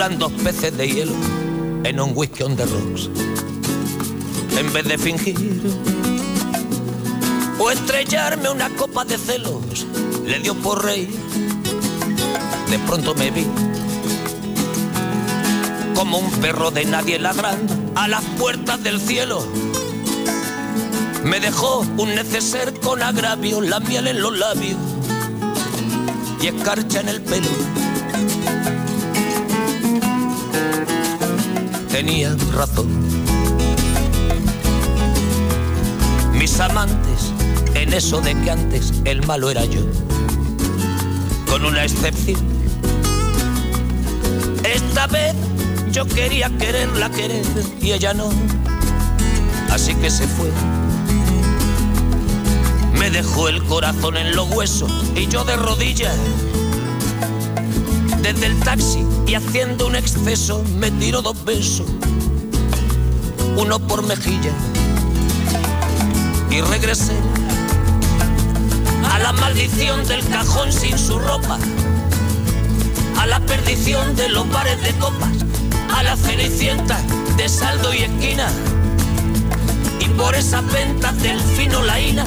Dos peces de hielo en un whisky on the rocks. En vez de fingir o estrellarme una copa de celos, le dio por reír. De pronto me vi como un perro de nadie ladrando a las puertas del cielo. Me dejó un neceser con agravio, la miel en los labios y escarcha en el pelo. Tenía razón. Mis amantes, en eso de que antes el malo era yo, con una excepción. Esta vez yo quería quererla querer y ella no, así que se fue. Me dejó el corazón en los huesos y yo de rodillas. Desde el taxi y haciendo un exceso me tiró dos besos, uno por mejilla. Y regresé a la maldición del cajón sin su ropa, a la perdición de los bares de copas, a la cenicienta de saldo y esquina. Y por esas ventas del fino laína,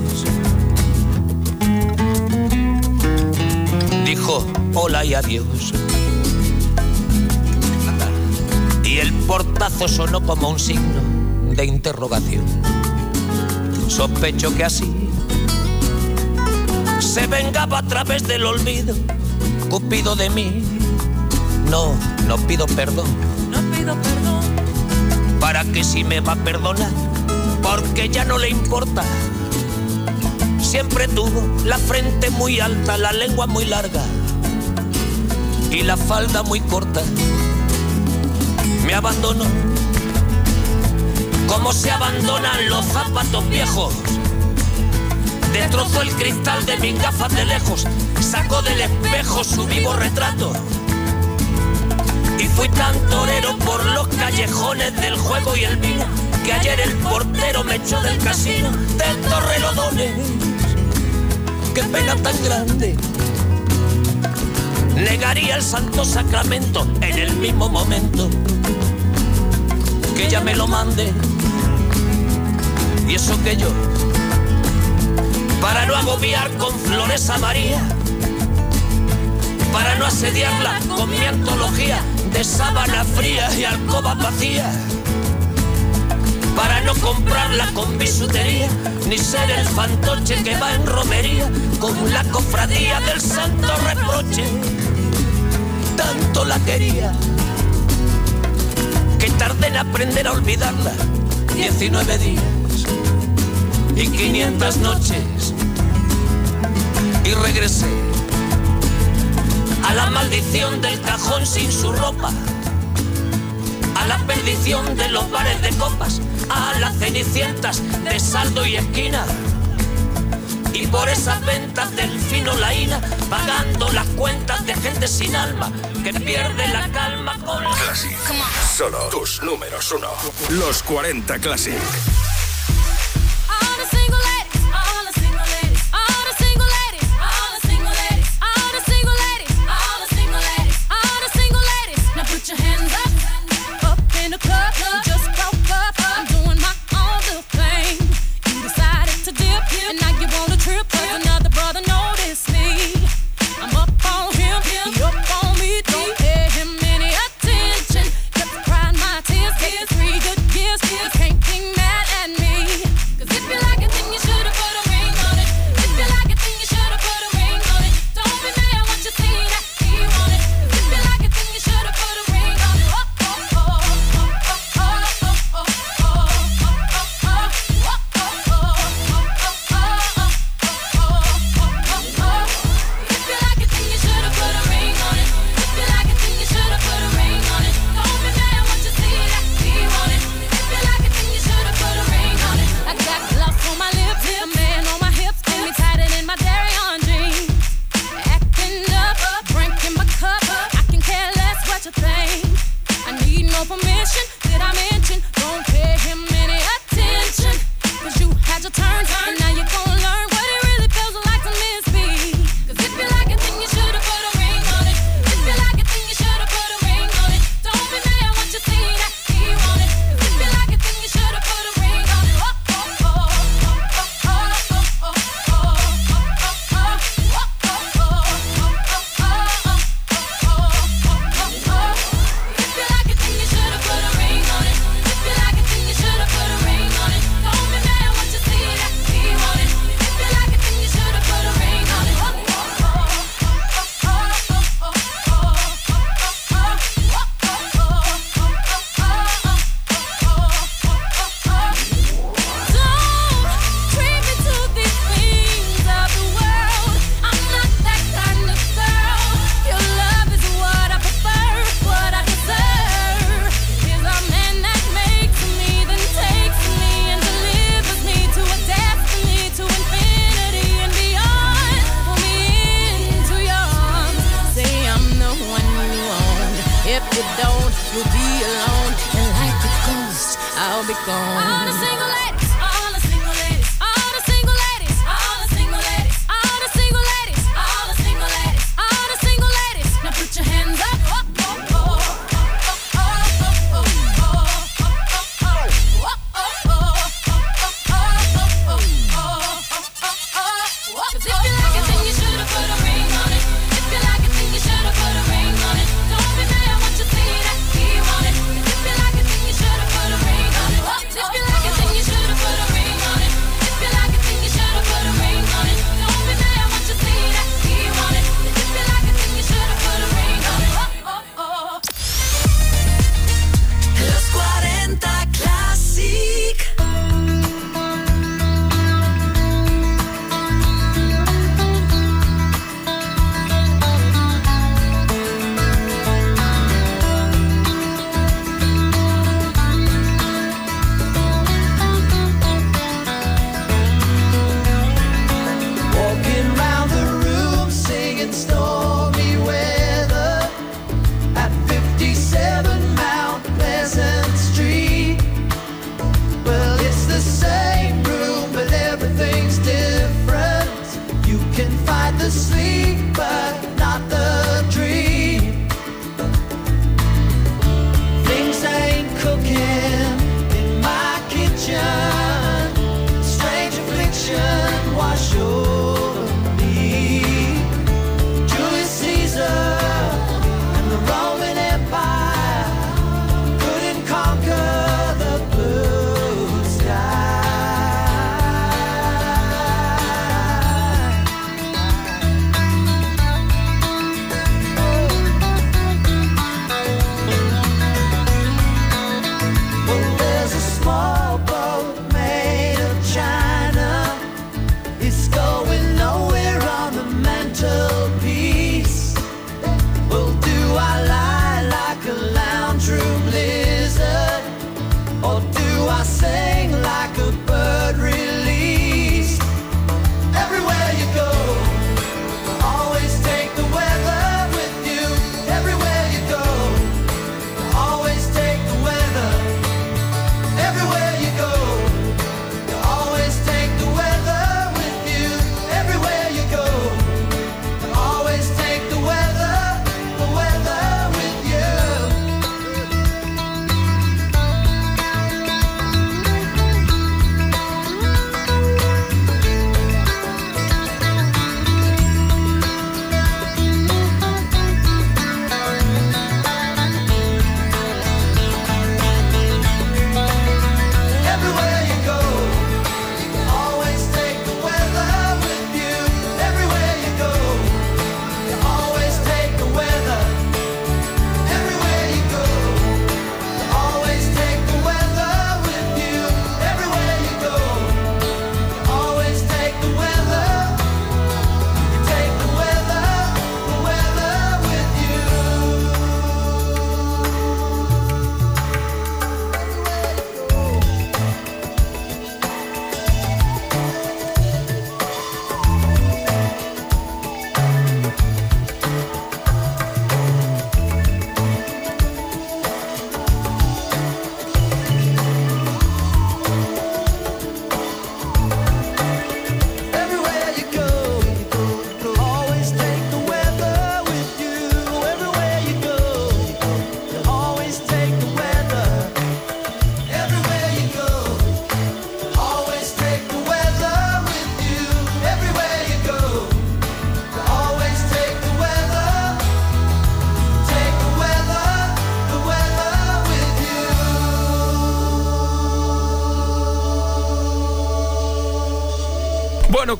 Hola y adiós. Y el portazo sonó como un signo de interrogación. Sospecho que así se vengaba a través del olvido, Cupido de mí. No, no pido perdón No pido perdón. para que si me va a perdonar, porque ya no le importa. Siempre tuvo la frente muy alta, la lengua muy larga y la falda muy corta. Me abandonó como se abandonan los zapatos viejos. Destrozó el cristal de mis gafas de lejos, sacó del espejo su vivo retrato. Y fui tan torero por los callejones del juego y el vino que ayer el portero me echó del casino del Torrelodones. Qué pena tan grande. Negaría el santo sacramento en el mismo momento que ella me lo mande. Y eso que yo, para no agobiar con flores a María, para no asediarla con mi antología de sábana fría y alcoba vacía, para no comprarla con bisutería, ni ser el fantoche que va en romería con la cofradía del santo reproche. La quería que tardé en aprender a olvidarla 19 días y 500 noches y regresé a la maldición del cajón sin su ropa, a la perdición de los bares de copas, a las cenicientas de saldo y esquina. Y por esas ventas del fino laína, pagando las cuentas de gente sin alma que pierde la calma con la... Classic. Solo tus números uno. Los 40 Classic.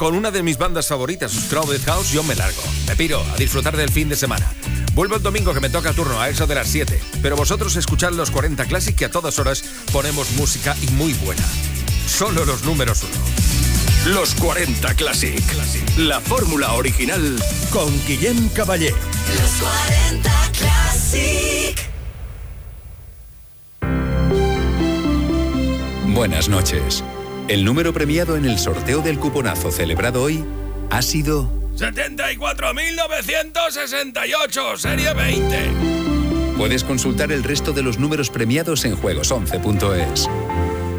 con una de mis bandas favoritas, Crowded House, yo me largo. Me piro a disfrutar del fin de semana. Vuelvo el domingo que me toca turno a eso de las 7, pero vosotros escuchad los 40 Classic que a todas horas ponemos música y muy buena. Solo los números uno. Los 40 Classic. La fórmula original con Guillem Caballé. Los 40 Classic. Buenas noches. El número premiado en el sorteo del cuponazo celebrado hoy ha sido 74.968, serie 20. Puedes consultar el resto de los números premiados en juegos11.es.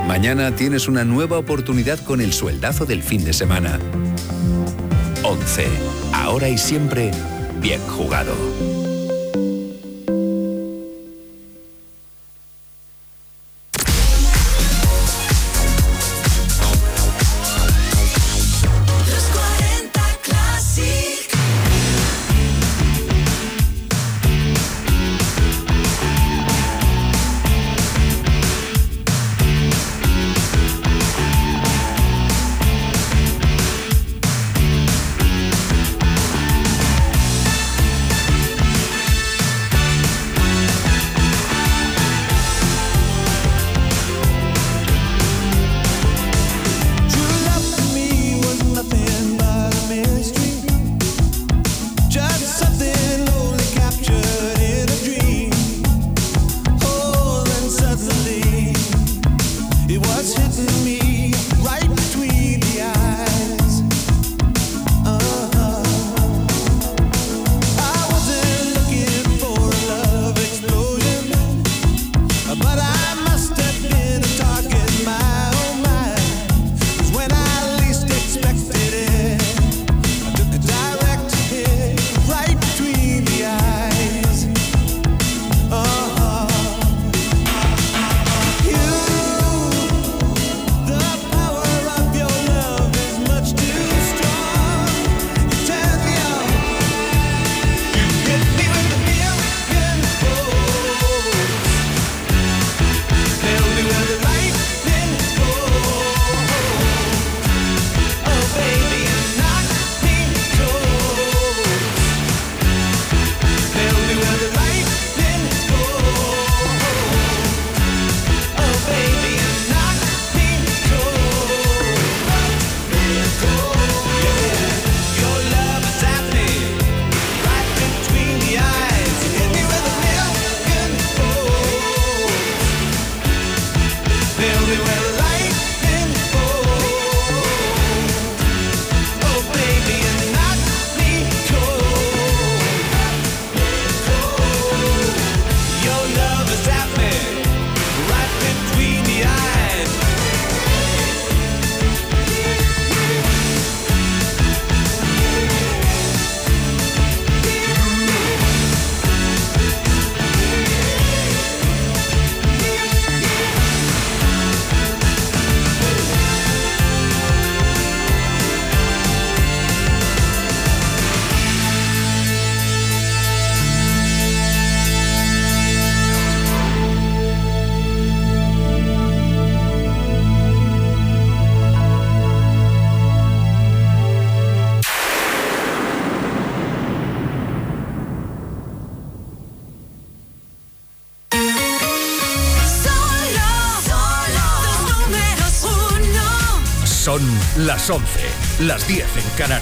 Mañana tienes una nueva oportunidad con el sueldazo del fin de semana. 11. Ahora y siempre, bien jugado. las 10 en Canarias.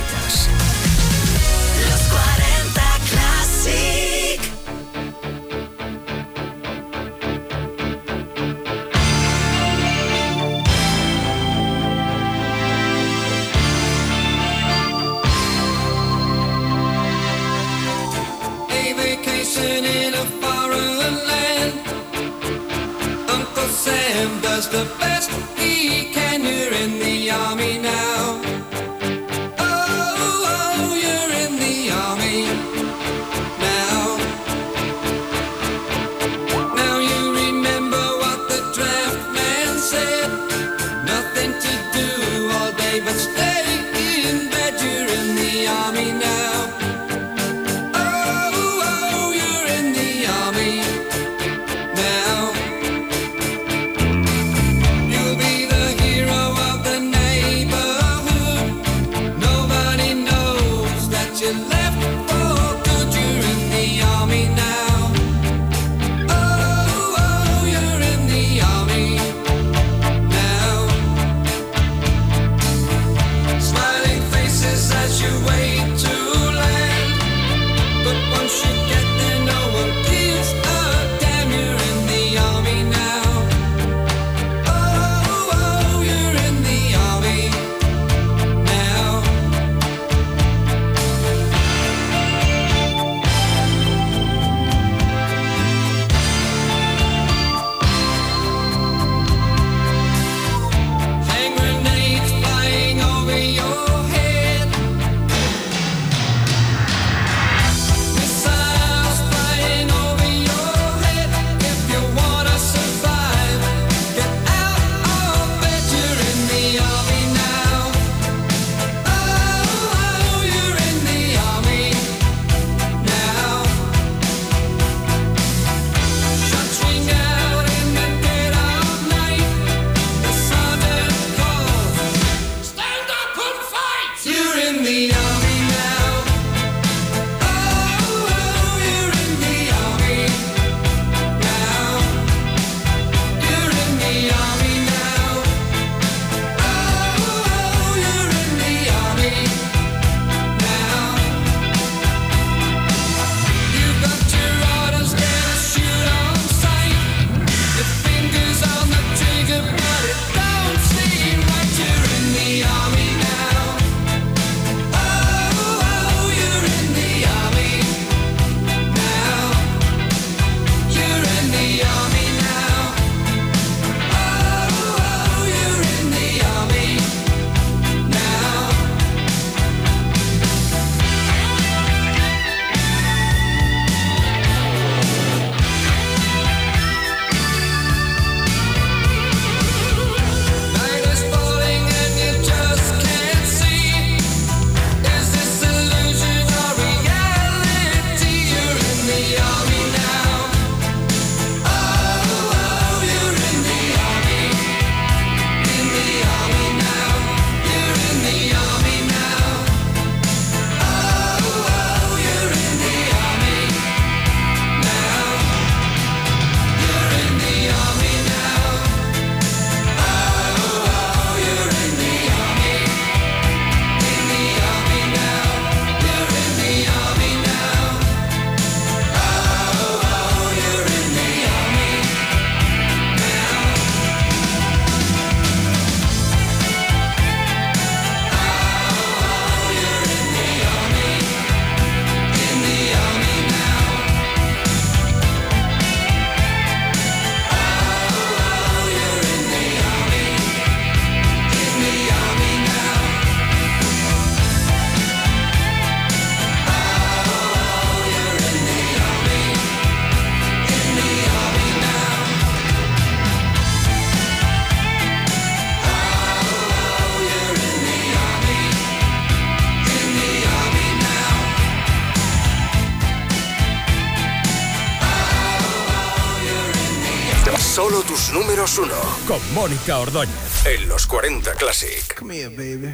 con Mónica Ordóñez en los 40 Classic. Come here, baby.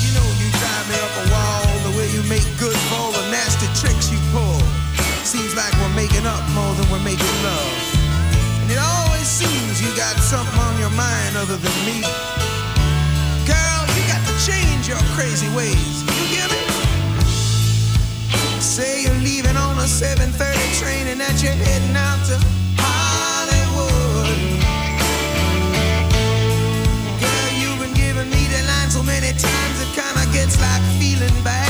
You know you drive me up a wall, the way you make good for all the nasty tricks you pull. Seems like we're making up more than we're making love. And it always seems you got something on your mind other than me. Girl, you got to change your crazy ways. You get me? Say you're leaving on a train and that you're heading out to times it kinda gets like feeling bad.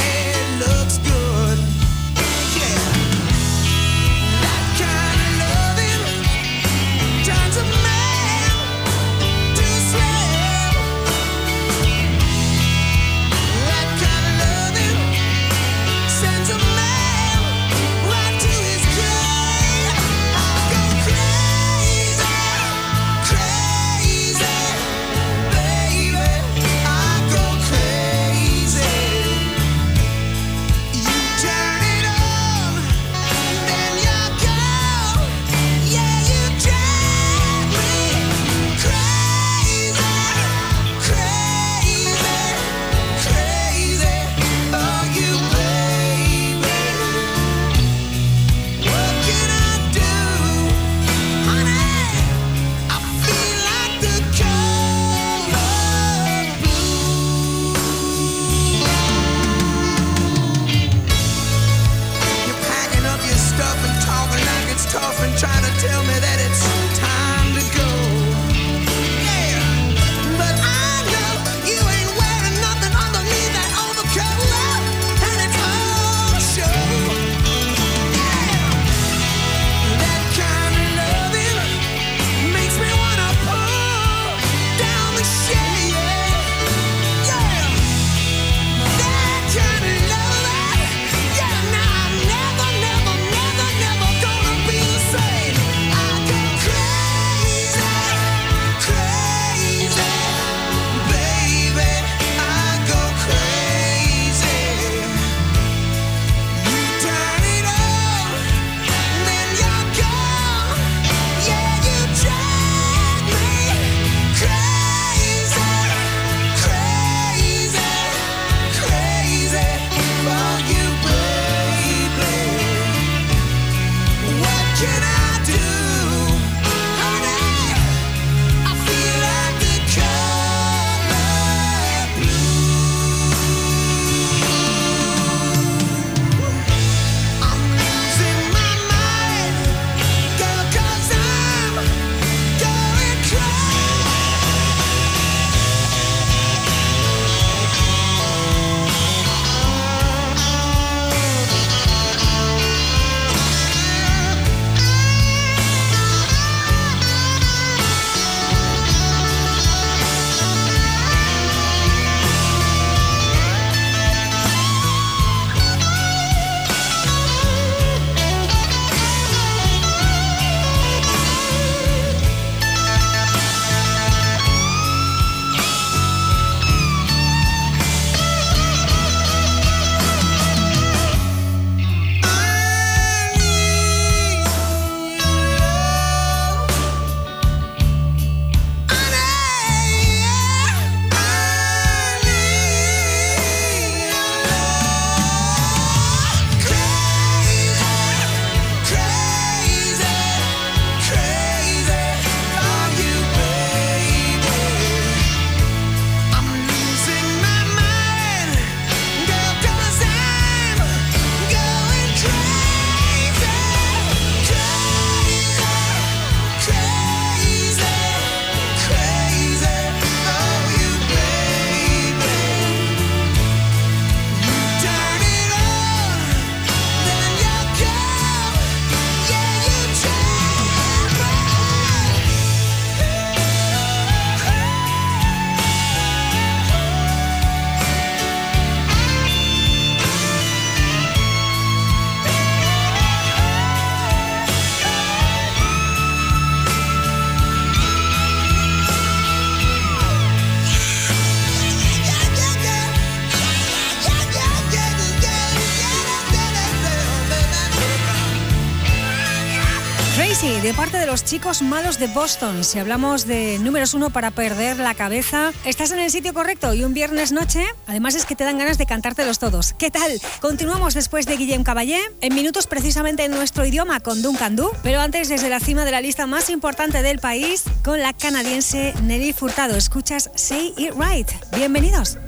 chicos malos de Boston. Si hablamos de números uno para perder la cabeza, estás en el sitio correcto y un viernes noche, además es que te dan ganas de cantártelos todos. ¿Qué tal? Continuamos después de Guillem Caballé, en minutos precisamente en nuestro idioma con Duncan Du, pero antes desde la cima de la lista más importante del país con la canadiense Nelly Furtado. Escuchas Say It Right. Bienvenidos.